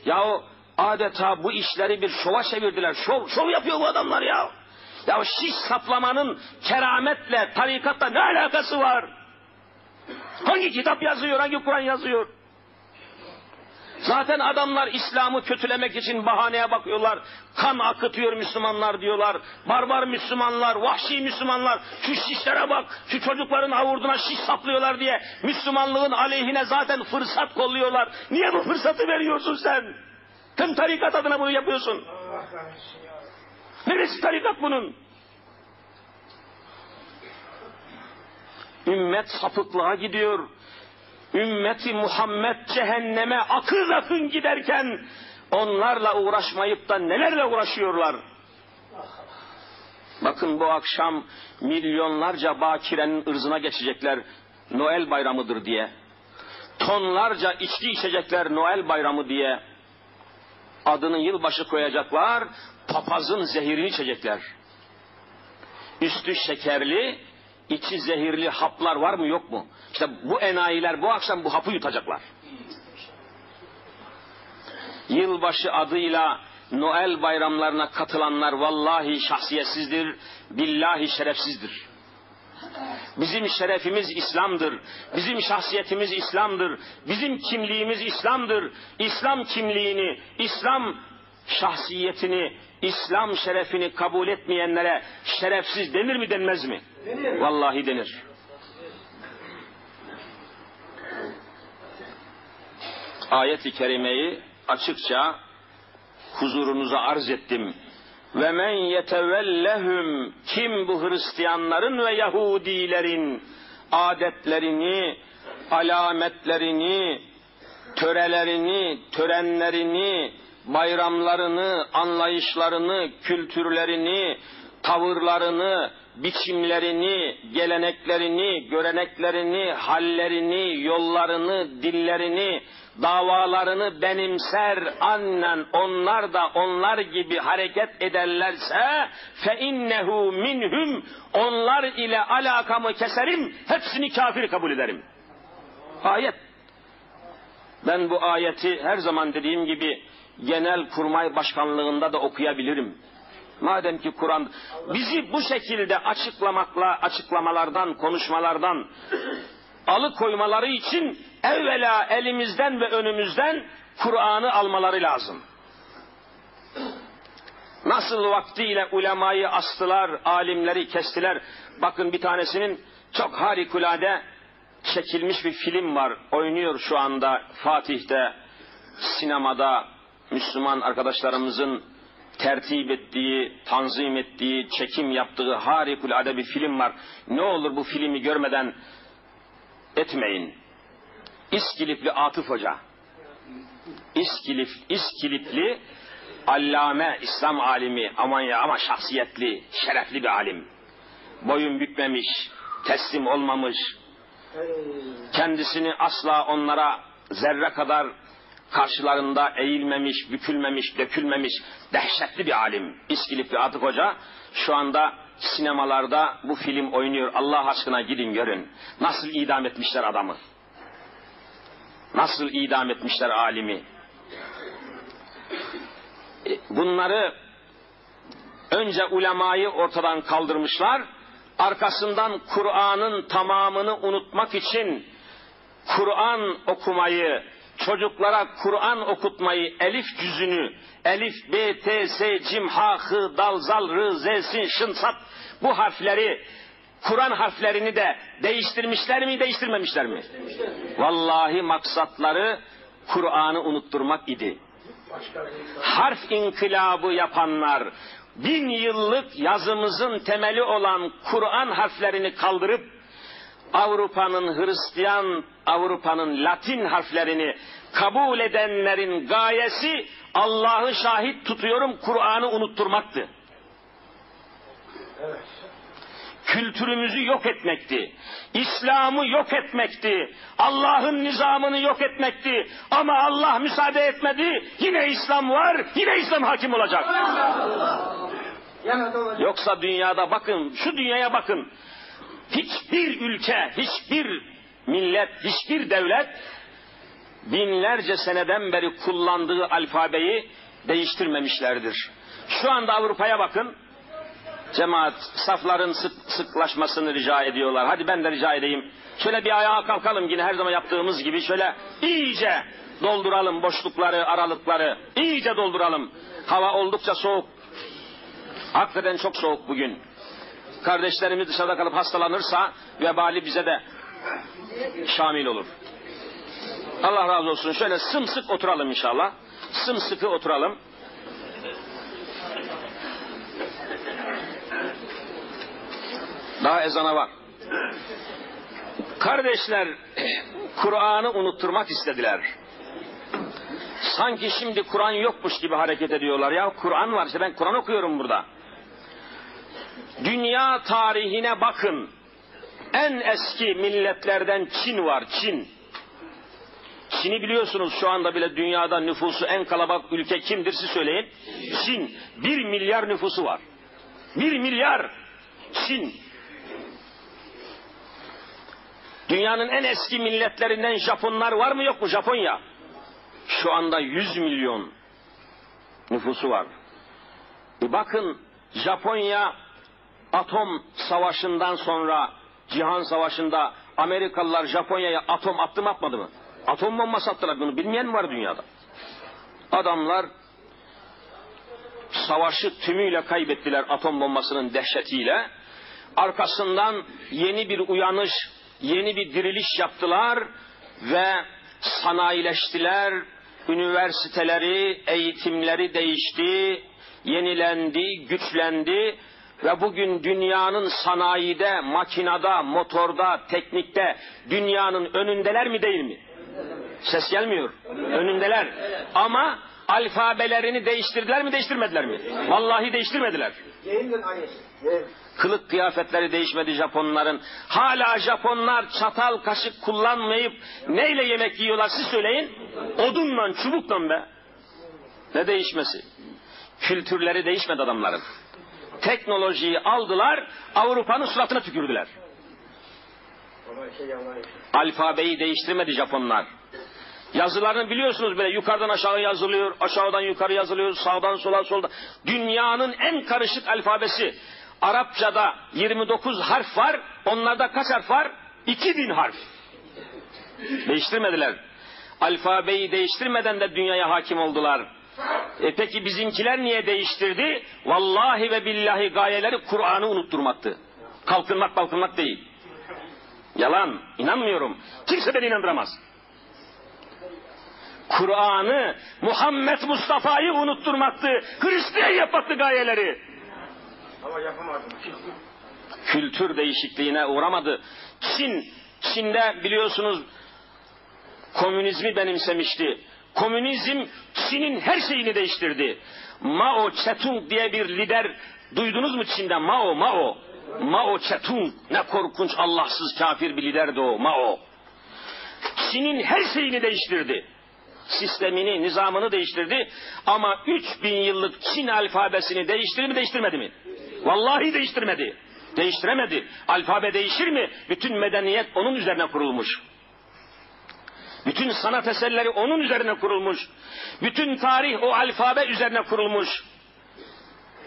Yahu adeta bu işleri bir şova çevirdiler. Şov, şov yapıyor bu adamlar ya. Ya şiş saplamanın kerametle, tarikatla ne alakası var? Hangi kitap yazıyor, hangi Kur'an yazıyor? Zaten adamlar İslam'ı kötülemek için bahaneye bakıyorlar. Kan akıtıyor Müslümanlar diyorlar. Barbar Müslümanlar, vahşi Müslümanlar. Şu şişlere bak, şu çocukların avurduna şiş saplıyorlar diye Müslümanlığın aleyhine zaten fırsat kolluyorlar. Niye bu fırsatı veriyorsun sen? Tüm tarikat adına bunu yapıyorsun. Neresi tarikat bunun? Ümmet sapıklığa gidiyor. Ümmeti Muhammed cehenneme akın akın giderken onlarla uğraşmayıp da nelerle uğraşıyorlar? Bakın bu akşam milyonlarca bakirenin ırzına geçecekler Noel bayramıdır diye. Tonlarca içki içecekler Noel bayramı diye. Adını yılbaşı koyacaklar, papazın zehirini içecekler. Üstü şekerli, içi zehirli haplar var mı yok mu? İşte bu enayiler bu akşam bu hapı yutacaklar. Yılbaşı adıyla Noel bayramlarına katılanlar vallahi şahsiyetsizdir, billahi şerefsizdir. Bizim şerefimiz İslam'dır. Bizim şahsiyetimiz İslam'dır. Bizim kimliğimiz İslam'dır. İslam kimliğini, İslam şahsiyetini, İslam şerefini kabul etmeyenlere şerefsiz denir mi denmez mi? Denir. Vallahi denir. Ayet-i kerimeyi açıkça huzurunuza arz ettim. Ve men yetevellehum kim bu Hristiyanların ve Yahudilerin adetlerini, alametlerini, törelerini, törenlerini, bayramlarını, anlayışlarını, kültürlerini, tavırlarını, biçimlerini, geleneklerini, göreneklerini, hallerini, yollarını, dillerini, davalarını benimser annen onlar da onlar gibi hareket ederlerse fe innehu minhum onlar ile alakamı keserim hepsini kafir kabul ederim. Ayet. Ben bu ayeti her zaman dediğim gibi genel kurmay başkanlığında da okuyabilirim. Madem ki Kur'an bizi bu şekilde açıklamakla, açıklamalardan, konuşmalardan alıkoymaları için evvela elimizden ve önümüzden Kur'an'ı almaları lazım. Nasıl vaktiyle ulemayı astılar, alimleri kestiler. Bakın bir tanesinin çok harikulade çekilmiş bir film var. Oynuyor şu anda Fatih'te, sinemada Müslüman arkadaşlarımızın tertip ettiği, tanzim ettiği, çekim yaptığı harikulade bir film var. Ne olur bu filmi görmeden etmeyin. İskilipli Atıf Hoca. İskilip, İskilipli allame, İslam alimi, aman ya ama şahsiyetli, şerefli bir alim. Boyun bükmemiş, teslim olmamış, kendisini asla onlara zerre kadar karşılarında eğilmemiş, bükülmemiş, dökülmemiş dehşetli bir alim. İskilipli Atıf Hoca şu anda sinemalarda bu film oynuyor. Allah aşkına gidin görün. Nasıl idam etmişler adamı. Nasıl idam etmişler alimi. E, Bunları önce ulemayı ortadan kaldırmışlar. Arkasından Kur'an'ın tamamını unutmak için Kur'an okumayı, çocuklara Kur'an okutmayı, elif cüzünü, elif, b, t, s, cim, ha, hı, dal, zal, rı, z, sin, şın, sat bu harfleri, Kur'an harflerini de değiştirmişler mi, değiştirmemişler mi? Vallahi maksatları Kur'an'ı unutturmak idi. Harf inkılabı yapanlar, bin yıllık yazımızın temeli olan Kur'an harflerini kaldırıp, Avrupa'nın Hristiyan, Avrupa'nın Latin harflerini kabul edenlerin gayesi Allah'ı şahit tutuyorum Kur'an'ı unutturmaktı. Kültürümüzü yok etmekti. İslam'ı yok etmekti. Allah'ın nizamını yok etmekti. Ama Allah müsaade etmedi. Yine İslam var, yine İslam hakim olacak. Yoksa dünyada bakın, şu dünyaya bakın. Hiçbir ülke, hiçbir millet, hiçbir devlet binlerce seneden beri kullandığı alfabeyi değiştirmemişlerdir. Şu anda Avrupa'ya bakın. Cemaat safların sık, sıklaşmasını rica ediyorlar. Hadi ben de rica edeyim. Şöyle bir ayağa kalkalım yine her zaman yaptığımız gibi şöyle iyice dolduralım boşlukları, aralıkları. iyice dolduralım. Hava oldukça soğuk. Hakikaten çok soğuk bugün. Kardeşlerimiz dışarıda kalıp hastalanırsa vebali bize de şamil olur. Allah razı olsun. Şöyle sımsık oturalım inşallah. Sımsıkı oturalım. Daha ezana var. Kardeşler *clears throat* Kur'an'ı unutturmak istediler. Sanki şimdi Kur'an yokmuş gibi hareket ediyorlar. Ya Kur'an var işte ben Kur'an okuyorum burada. Dünya tarihine bakın. En eski milletlerden Çin var, Çin. Çin'i biliyorsunuz şu anda bile dünyada nüfusu en kalabalık ülke kimdir siz söyleyin. Çin. Bir milyar nüfusu var. Bir milyar. Çin. Dünyanın en eski milletlerinden Japonlar var mı yok mu? Japonya. Şu anda 100 milyon nüfusu var. E bakın Japonya atom savaşından sonra Cihan Savaşı'nda Amerikalılar Japonya'ya atom attı atmadı mı? Atom bombası attılar bunu bilmeyen mi var dünyada? Adamlar savaşı tümüyle kaybettiler atom bombasının dehşetiyle. Arkasından yeni bir uyanış, yeni bir diriliş yaptılar ve sanayileştiler. Üniversiteleri, eğitimleri değişti, yenilendi, güçlendi ve bugün dünyanın sanayide, makinada, motorda, teknikte dünyanın önündeler mi değil mi? Ses gelmiyor. Önündeler. Ama alfabelerini değiştirdiler mi değiştirmediler mi? Vallahi değiştirmediler. Kılık kıyafetleri değişmedi Japonların. Hala Japonlar çatal kaşık kullanmayıp neyle yemek yiyorlar siz söyleyin. Odunla çubukla be. Ne değişmesi? Kültürleri değişmedi adamların. Teknolojiyi aldılar Avrupa'nın suratına tükürdüler. Alfabeyi değiştirmedi Japonlar. Yazılarını biliyorsunuz böyle yukarıdan aşağı yazılıyor, aşağıdan yukarı yazılıyor, sağdan sola solda. Dünyanın en karışık alfabesi. Arapçada 29 harf var, onlarda kaç harf var? 2000 harf. Değiştirmediler. Alfabeyi değiştirmeden de dünyaya hakim oldular. E peki bizimkiler niye değiştirdi? Vallahi ve billahi gayeleri Kur'an'ı unutturmaktı. Kalkınmak kalkınmak değil. Yalan. inanmıyorum. Kimse beni inandıramaz. Kur'an'ı, Muhammed Mustafa'yı unutturmaktı. Hristiyan yapmaktı gayeleri. Ama yapamadım. Kültür değişikliğine uğramadı. Çin, Çin'de biliyorsunuz komünizmi benimsemişti. Komünizm Çin'in her şeyini değiştirdi. Mao Zedong diye bir lider duydunuz mu Çin'de? Mao, Mao. Mao Zedong ne korkunç Allahsız kafir bir liderdi o Mao. Çin'in her şeyini değiştirdi. Sistemini, nizamını değiştirdi. Ama 3000 yıllık Çin alfabesini değiştirdi mi değiştirmedi mi? Vallahi değiştirmedi. Değiştiremedi. Alfabe değişir mi? Bütün medeniyet onun üzerine kurulmuş. Bütün sanat eserleri onun üzerine kurulmuş. Bütün tarih o alfabe üzerine kurulmuş.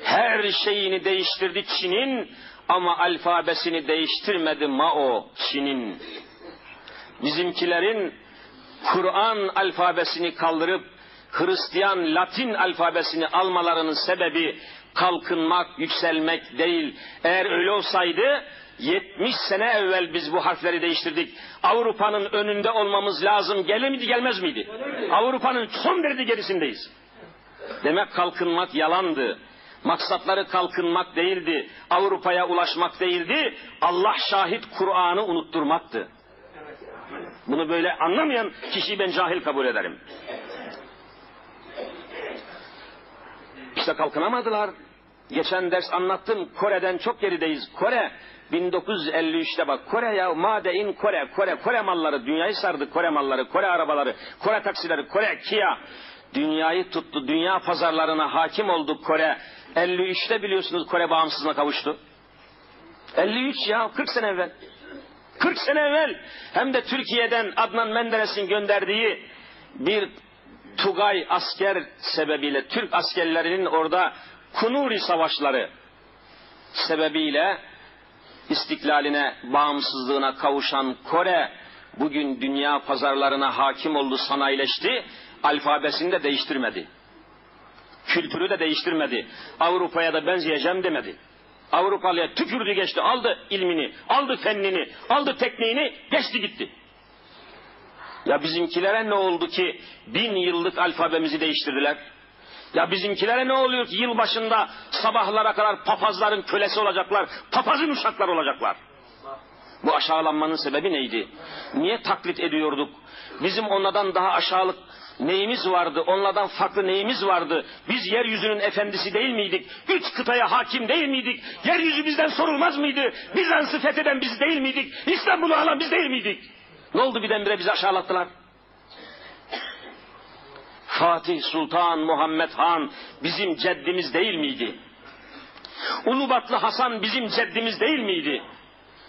Her şeyini değiştirdi Çin'in ama alfabesini değiştirmedi Mao Çin'in. Bizimkilerin Kur'an alfabesini kaldırıp Hristiyan Latin alfabesini almalarının sebebi kalkınmak, yükselmek değil. Eğer öyle olsaydı 70 sene evvel biz bu harfleri değiştirdik. Avrupa'nın önünde olmamız lazım. Gelir miydi gelmez miydi? Avrupa'nın son derece gerisindeyiz. Demek kalkınmak yalandı. Maksatları kalkınmak değildi. Avrupa'ya ulaşmak değildi. Allah şahit Kur'an'ı unutturmaktı. Bunu böyle anlamayan kişiyi ben cahil kabul ederim. İşte kalkınamadılar. Geçen ders anlattım. Kore'den çok gerideyiz. Kore 1953'te bak Kore ya Madein Kore Kore Kore malları dünyayı sardı Kore malları Kore arabaları Kore taksileri Kore Kia dünyayı tuttu dünya pazarlarına hakim oldu Kore. 53'te biliyorsunuz Kore bağımsızlığına kavuştu. 53 ya 40 sene evvel. 40 sene evvel. Hem de Türkiye'den Adnan Menderes'in gönderdiği bir Tugay asker sebebiyle Türk askerlerinin orada Kunuri savaşları sebebiyle istiklaline, bağımsızlığına kavuşan Kore bugün dünya pazarlarına hakim oldu, sanayileşti. Alfabesini de değiştirmedi. Kültürü de değiştirmedi. Avrupa'ya da benzeyeceğim demedi. Avrupalıya tükürdü geçti, aldı ilmini, aldı fennini, aldı tekniğini, geçti gitti. Ya bizimkilere ne oldu ki bin yıllık alfabemizi değiştirdiler? Ya bizimkilere ne oluyor ki yıl başında sabahlara kadar papazların kölesi olacaklar, papazın uşaklar olacaklar? Bu aşağılanmanın sebebi neydi? Niye taklit ediyorduk? Bizim onlardan daha aşağılık neyimiz vardı? Onlardan farklı neyimiz vardı? Biz yeryüzünün efendisi değil miydik? Üç kıtaya hakim değil miydik? Yeryüzü bizden sorulmaz mıydı? Bizans'ı fetheden biz değil miydik? İstanbul'u alan biz değil miydik? Ne oldu birdenbire bizi aşağılattılar? *clears throat* Fatih Sultan Muhammed Han bizim ceddimiz değil miydi? Ulubatlı Hasan bizim ceddimiz değil miydi?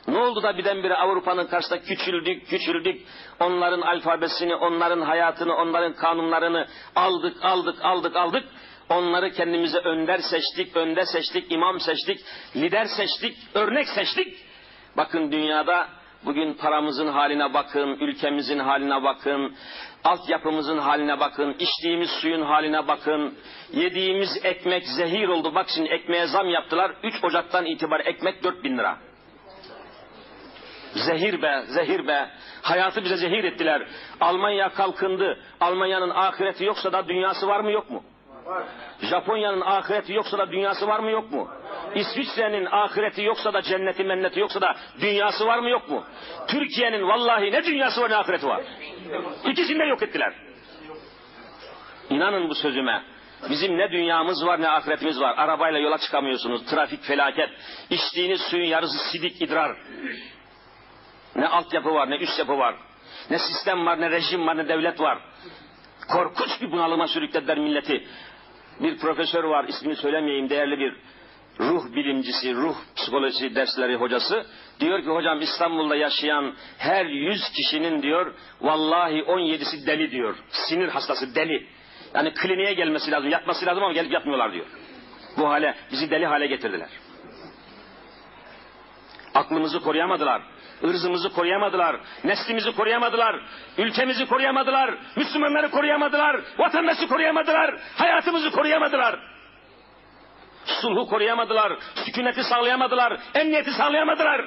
Ne oldu da birdenbire Avrupa'nın karşısında küçüldük, küçüldük. Onların alfabesini, onların hayatını, onların kanunlarını aldık, aldık, aldık, aldık. Onları kendimize önder seçtik, önde seçtik, imam seçtik, lider seçtik, örnek seçtik. Bakın dünyada bugün paramızın haline bakın, ülkemizin haline bakın, altyapımızın haline bakın, içtiğimiz suyun haline bakın, yediğimiz ekmek zehir oldu. Bak şimdi ekmeğe zam yaptılar, 3 Ocak'tan itibaren ekmek 4 bin lira. Zehir be, zehir be. Hayatı bize zehir ettiler. Almanya kalkındı. Almanya'nın ahireti yoksa da dünyası var mı yok mu? Japonya'nın ahireti yoksa da dünyası var mı yok mu? İsviçre'nin ahireti yoksa da cenneti menneti yoksa da dünyası var mı yok mu? Türkiye'nin vallahi ne dünyası var ne ahireti var. İkisini de yok ettiler. İnanın bu sözüme. Bizim ne dünyamız var ne ahiretimiz var. Arabayla yola çıkamıyorsunuz. Trafik felaket. İçtiğiniz suyun yarısı sidik idrar. Ne altyapı var ne üst yapı var. Ne sistem var ne rejim var ne devlet var. Korkunç bir bunalıma sürüklediler milleti. Bir profesör var ismini söylemeyeyim değerli bir ruh bilimcisi, ruh psikolojisi dersleri hocası. Diyor ki hocam İstanbul'da yaşayan her yüz kişinin diyor vallahi 17'si deli diyor. Sinir hastası deli. Yani kliniğe gelmesi lazım, yatması lazım ama gelip yatmıyorlar diyor. Bu hale, bizi deli hale getirdiler. Aklımızı koruyamadılar. Irzımızı koruyamadılar. Neslimizi koruyamadılar. Ülkemizi koruyamadılar. Müslümanları koruyamadılar. Vatandaşı koruyamadılar. Hayatımızı koruyamadılar. Sulhu koruyamadılar. Sükuneti sağlayamadılar. Emniyeti sağlayamadılar.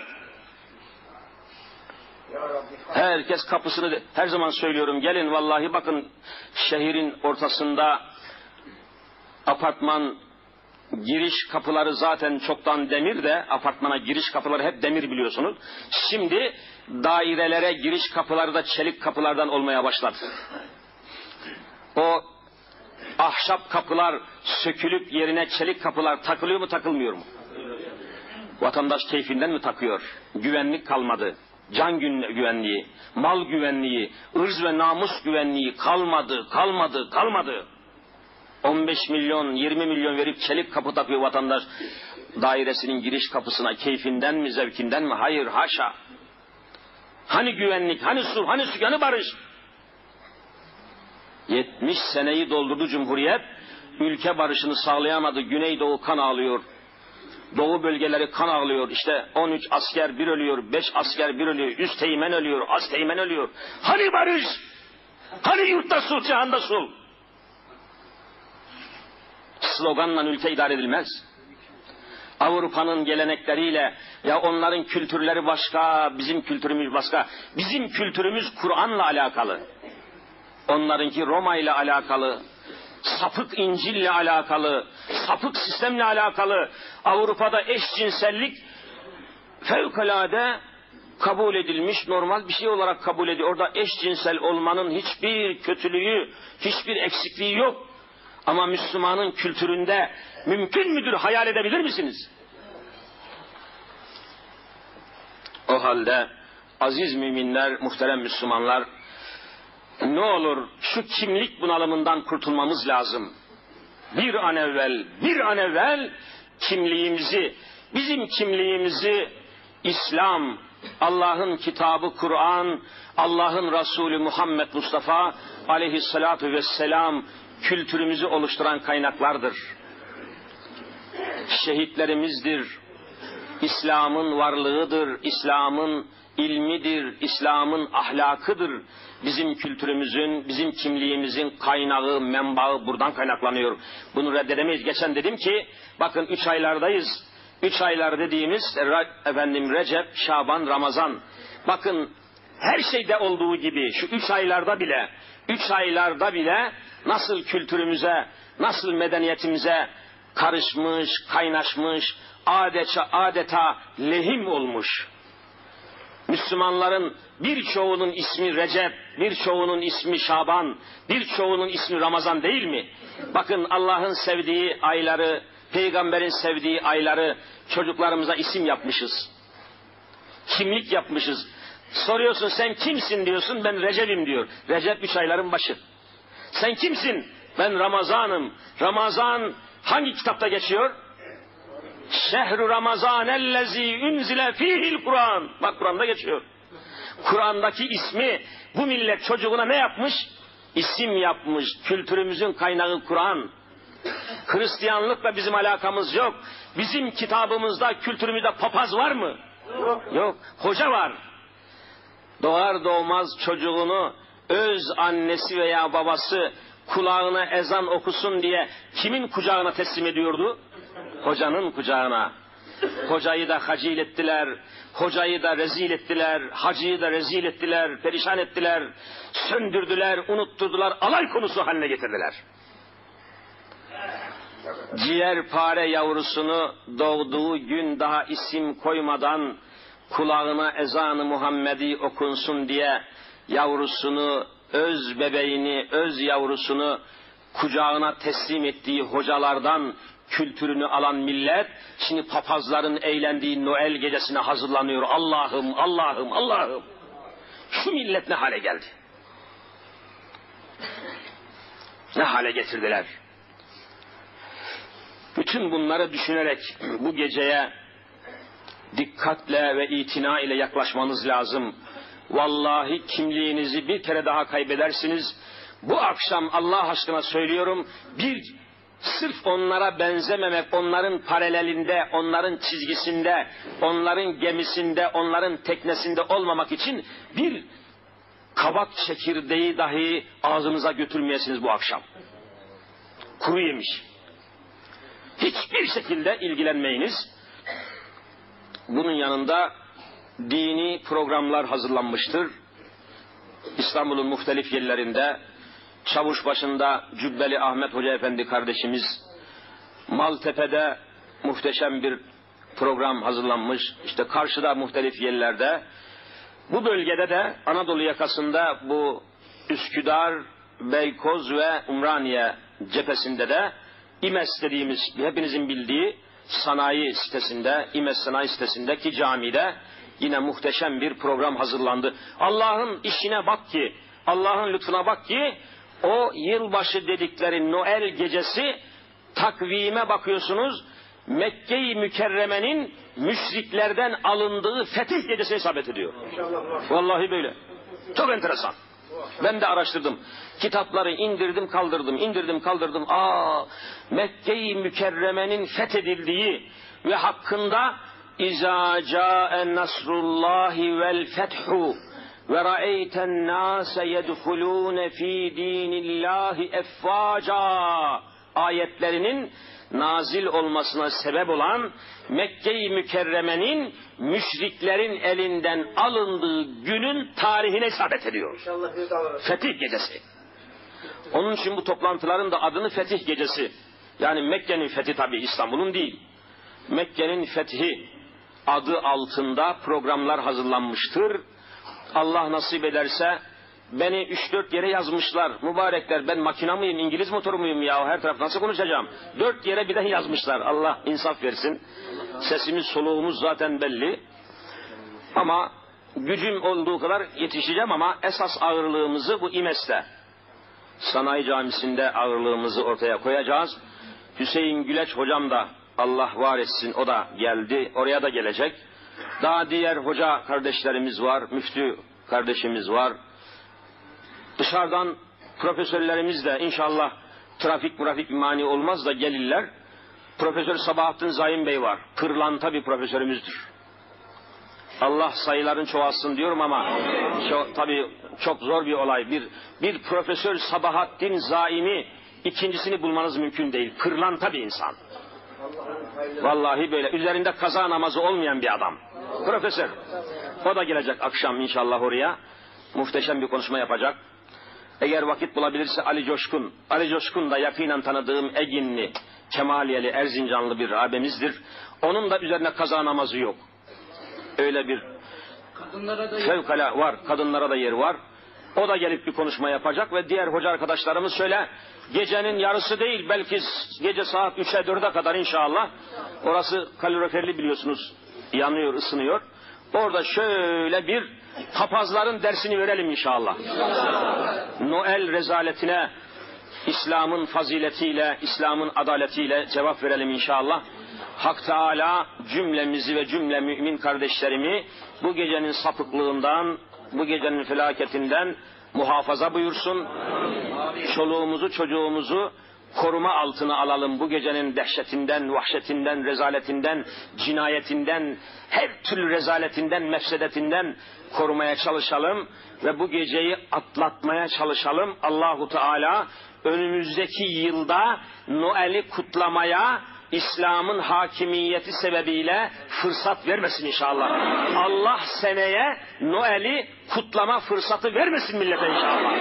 Herkes kapısını her zaman söylüyorum gelin vallahi bakın şehrin ortasında apartman giriş kapıları zaten çoktan demir de apartmana giriş kapıları hep demir biliyorsunuz. Şimdi dairelere giriş kapıları da çelik kapılardan olmaya başladı. O ahşap kapılar sökülüp yerine çelik kapılar takılıyor mu takılmıyor mu? Vatandaş keyfinden mi takıyor? Güvenlik kalmadı. Can güvenliği, mal güvenliği, ırz ve namus güvenliği kalmadı, kalmadı, kalmadı. 15 milyon, 20 milyon verip çelik kapı takıyor vatandaş dairesinin giriş kapısına keyfinden mi, zevkinden mi? Hayır, haşa. Hani güvenlik, hani sulh, hani su, hani barış? 70 seneyi doldurdu Cumhuriyet. Ülke barışını sağlayamadı. Güneydoğu kan ağlıyor. Doğu bölgeleri kan ağlıyor. İşte 13 asker bir ölüyor, 5 asker bir ölüyor, 100 teğmen ölüyor, az teğmen ölüyor. Hani barış? Hani yurtta sulh, cihanda sulh? Sloganla ülke idare edilmez. Avrupa'nın gelenekleriyle ya onların kültürleri başka, bizim kültürümüz başka. Bizim kültürümüz Kur'an'la alakalı. Onlarınki Roma ile alakalı, sapık İncil'le alakalı, sapık sistemle alakalı. Avrupa'da eşcinsellik fevkalade kabul edilmiş, normal bir şey olarak kabul ediyor. Orada eşcinsel olmanın hiçbir kötülüğü, hiçbir eksikliği yok. Ama Müslümanın kültüründe mümkün müdür hayal edebilir misiniz? O halde aziz müminler, muhterem Müslümanlar, ne olur şu kimlik bunalımından kurtulmamız lazım. Bir an evvel, bir an evvel kimliğimizi, bizim kimliğimizi İslam, Allah'ın kitabı Kur'an, Allah'ın Resulü Muhammed Mustafa aleyhissalatu vesselam kültürümüzü oluşturan kaynaklardır. Şehitlerimizdir. İslam'ın varlığıdır, İslam'ın ilmidir, İslam'ın ahlakıdır. Bizim kültürümüzün, bizim kimliğimizin kaynağı, menbaı buradan kaynaklanıyor. Bunu reddedemeyiz. Geçen dedim ki, bakın üç aylardayız. Üç aylar dediğimiz efendim Recep, Şaban, Ramazan. Bakın her şeyde olduğu gibi şu üç aylarda bile, üç aylarda bile nasıl kültürümüze, nasıl medeniyetimize karışmış, kaynaşmış, adeta, adeta lehim olmuş. Müslümanların birçoğunun ismi Recep, birçoğunun ismi Şaban, birçoğunun ismi Ramazan değil mi? Bakın Allah'ın sevdiği ayları, peygamberin sevdiği ayları çocuklarımıza isim yapmışız. Kimlik yapmışız. Soruyorsun sen kimsin diyorsun ben Recep'im diyor. Recep üç ayların başı. Sen kimsin? Ben Ramazan'ım. Ramazan hangi kitapta geçiyor? Şehru Ramazan ellezî ünzile fihil Kur'an. Bak Kur'an'da geçiyor. Kur'an'daki ismi bu millet çocuğuna ne yapmış? İsim yapmış. Kültürümüzün kaynağı Kur'an. Hristiyanlıkla bizim alakamız yok. Bizim kitabımızda, kültürümüzde papaz var mı? Yok. Yok. Hoca var. Doğar doğmaz çocuğunu öz annesi veya babası kulağına ezan okusun diye kimin kucağına teslim ediyordu? Hocanın kucağına. Hocayı da hacil ettiler, hocayı da rezil ettiler, hacıyı da rezil ettiler, perişan ettiler, söndürdüler, unutturdular, alay konusu haline getirdiler. Ciğer pare yavrusunu doğduğu gün daha isim koymadan kulağına ezanı Muhammedi okunsun diye yavrusunu, öz bebeğini, öz yavrusunu kucağına teslim ettiği hocalardan kültürünü alan millet, şimdi papazların eğlendiği Noel gecesine hazırlanıyor. Allah'ım, Allah'ım, Allah'ım. Şu millet ne hale geldi? Ne hale getirdiler? Bütün bunları düşünerek bu geceye dikkatle ve itina ile yaklaşmanız lazım. Vallahi kimliğinizi bir kere daha kaybedersiniz. Bu akşam Allah aşkına söylüyorum bir sırf onlara benzememek, onların paralelinde, onların çizgisinde, onların gemisinde, onların teknesinde olmamak için bir kabak çekirdeği dahi ağzınıza götürmeyesiniz bu akşam. Kuru yemiş. Hiçbir şekilde ilgilenmeyiniz. Bunun yanında dini programlar hazırlanmıştır. İstanbul'un muhtelif yerlerinde çavuş başında Cübbeli Ahmet Hoca Efendi kardeşimiz Maltepe'de muhteşem bir program hazırlanmış. İşte karşıda muhtelif yerlerde. Bu bölgede de Anadolu yakasında bu Üsküdar, Beykoz ve Umraniye cephesinde de İMES dediğimiz hepinizin bildiği sanayi sitesinde, İMES sanayi sitesindeki camide yine muhteşem bir program hazırlandı. Allah'ın işine bak ki, Allah'ın lütfuna bak ki o yılbaşı dedikleri Noel gecesi takvime bakıyorsunuz Mekke-i Mükerreme'nin müşriklerden alındığı fetih gecesine isabet ediyor. Vallahi böyle. Çok enteresan. Ben de araştırdım. Kitapları indirdim kaldırdım, indirdim kaldırdım. Aa, Mekke-i Mükerreme'nin fethedildiği ve hakkında İza ca'e nasrullahi vel fethu ve ra'eyten nase yedhulûne fî dînillâhi effâca ayetlerinin nazil olmasına sebep olan Mekke-i Mükerreme'nin müşriklerin elinden alındığı günün tarihine isabet ediyor. Fetih gecesi. Onun için bu toplantıların da adını Fetih gecesi. Yani Mekke'nin fethi tabi İstanbul'un değil. Mekke'nin fethi adı altında programlar hazırlanmıştır. Allah nasip ederse beni 3-4 yere yazmışlar. Mübarekler ben makina mıyım, İngiliz motoru muyum ya? Her taraf nasıl konuşacağım? Dört yere birden yazmışlar. Allah insaf versin. Sesimiz, soluğumuz zaten belli. Ama gücüm olduğu kadar yetişeceğim ama esas ağırlığımızı bu İMES'te sanayi camisinde ağırlığımızı ortaya koyacağız. Hüseyin Güleç hocam da Allah var etsin o da geldi. Oraya da gelecek. Daha diğer hoca kardeşlerimiz var. Müftü kardeşimiz var. Dışarıdan profesörlerimiz de inşallah trafik murafik mani olmaz da gelirler. Profesör Sabahattin Zaim Bey var. Pırlanta bir profesörümüzdür. Allah sayıların çoğalsın diyorum ama çok, tabii çok zor bir olay. Bir, bir profesör Sabahattin Zaim'i ikincisini bulmanız mümkün değil. Pırlanta bir insan. Vallahi böyle üzerinde kaza namazı olmayan bir adam. Profesör. O da gelecek akşam inşallah oraya. Muhteşem bir konuşma yapacak. Eğer vakit bulabilirse Ali Coşkun. Ali Coşkun da yakinen tanıdığım Eginli, Kemaliyeli, Erzincanlı bir abimizdir. Onun da üzerine kaza namazı yok. Öyle bir fevkala var. Kadınlara da yer var. O da gelip bir konuşma yapacak ve diğer hoca arkadaşlarımız şöyle gecenin yarısı değil belki gece saat 3'e 4'e kadar inşallah. Orası kaloriferli biliyorsunuz. Yanıyor, ısınıyor. Orada şöyle bir papazların dersini verelim inşallah. Noel rezaletine İslam'ın faziletiyle, İslam'ın adaletiyle cevap verelim inşallah. Hak Teala cümlemizi ve cümle mümin kardeşlerimi bu gecenin sapıklığından, bu gecenin felaketinden muhafaza buyursun. Çoluğumuzu, çocuğumuzu koruma altına alalım bu gecenin dehşetinden, vahşetinden, rezaletinden, cinayetinden, her türlü rezaletinden, mefsedetinden korumaya çalışalım ve bu geceyi atlatmaya çalışalım. Allahu Teala önümüzdeki yılda Noel'i kutlamaya İslam'ın hakimiyeti sebebiyle fırsat vermesin inşallah. Allah seneye Noel'i kutlama fırsatı vermesin millete inşallah.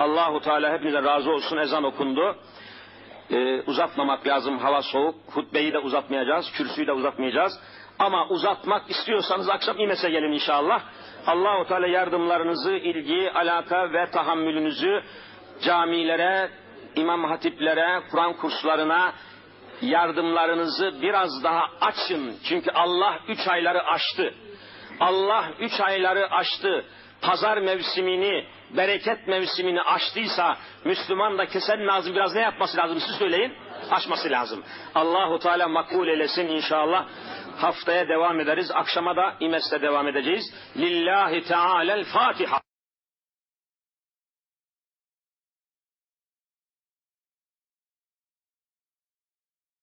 Allahu Teala hepinize razı olsun. Ezan okundu. Ee, uzatmamak lazım. Hava soğuk. Hutbeyi de uzatmayacağız. Kürsüyü de uzatmayacağız. Ama uzatmak istiyorsanız akşam İmes'e gelin inşallah. Allahu Teala yardımlarınızı, ilgi, alaka ve tahammülünüzü camilere, imam hatiplere, Kur'an kurslarına yardımlarınızı biraz daha açın. Çünkü Allah üç ayları aştı. Allah üç ayları aştı. Pazar mevsimini, bereket mevsimini aştıysa Müslüman da kesen lazım biraz ne yapması lazım siz söyleyin. Aşması lazım. Allahu Teala makbul eylesin inşallah. Haftaya devam ederiz. Akşama da İmes'te devam edeceğiz. Lillahi Teala'l Fatiha.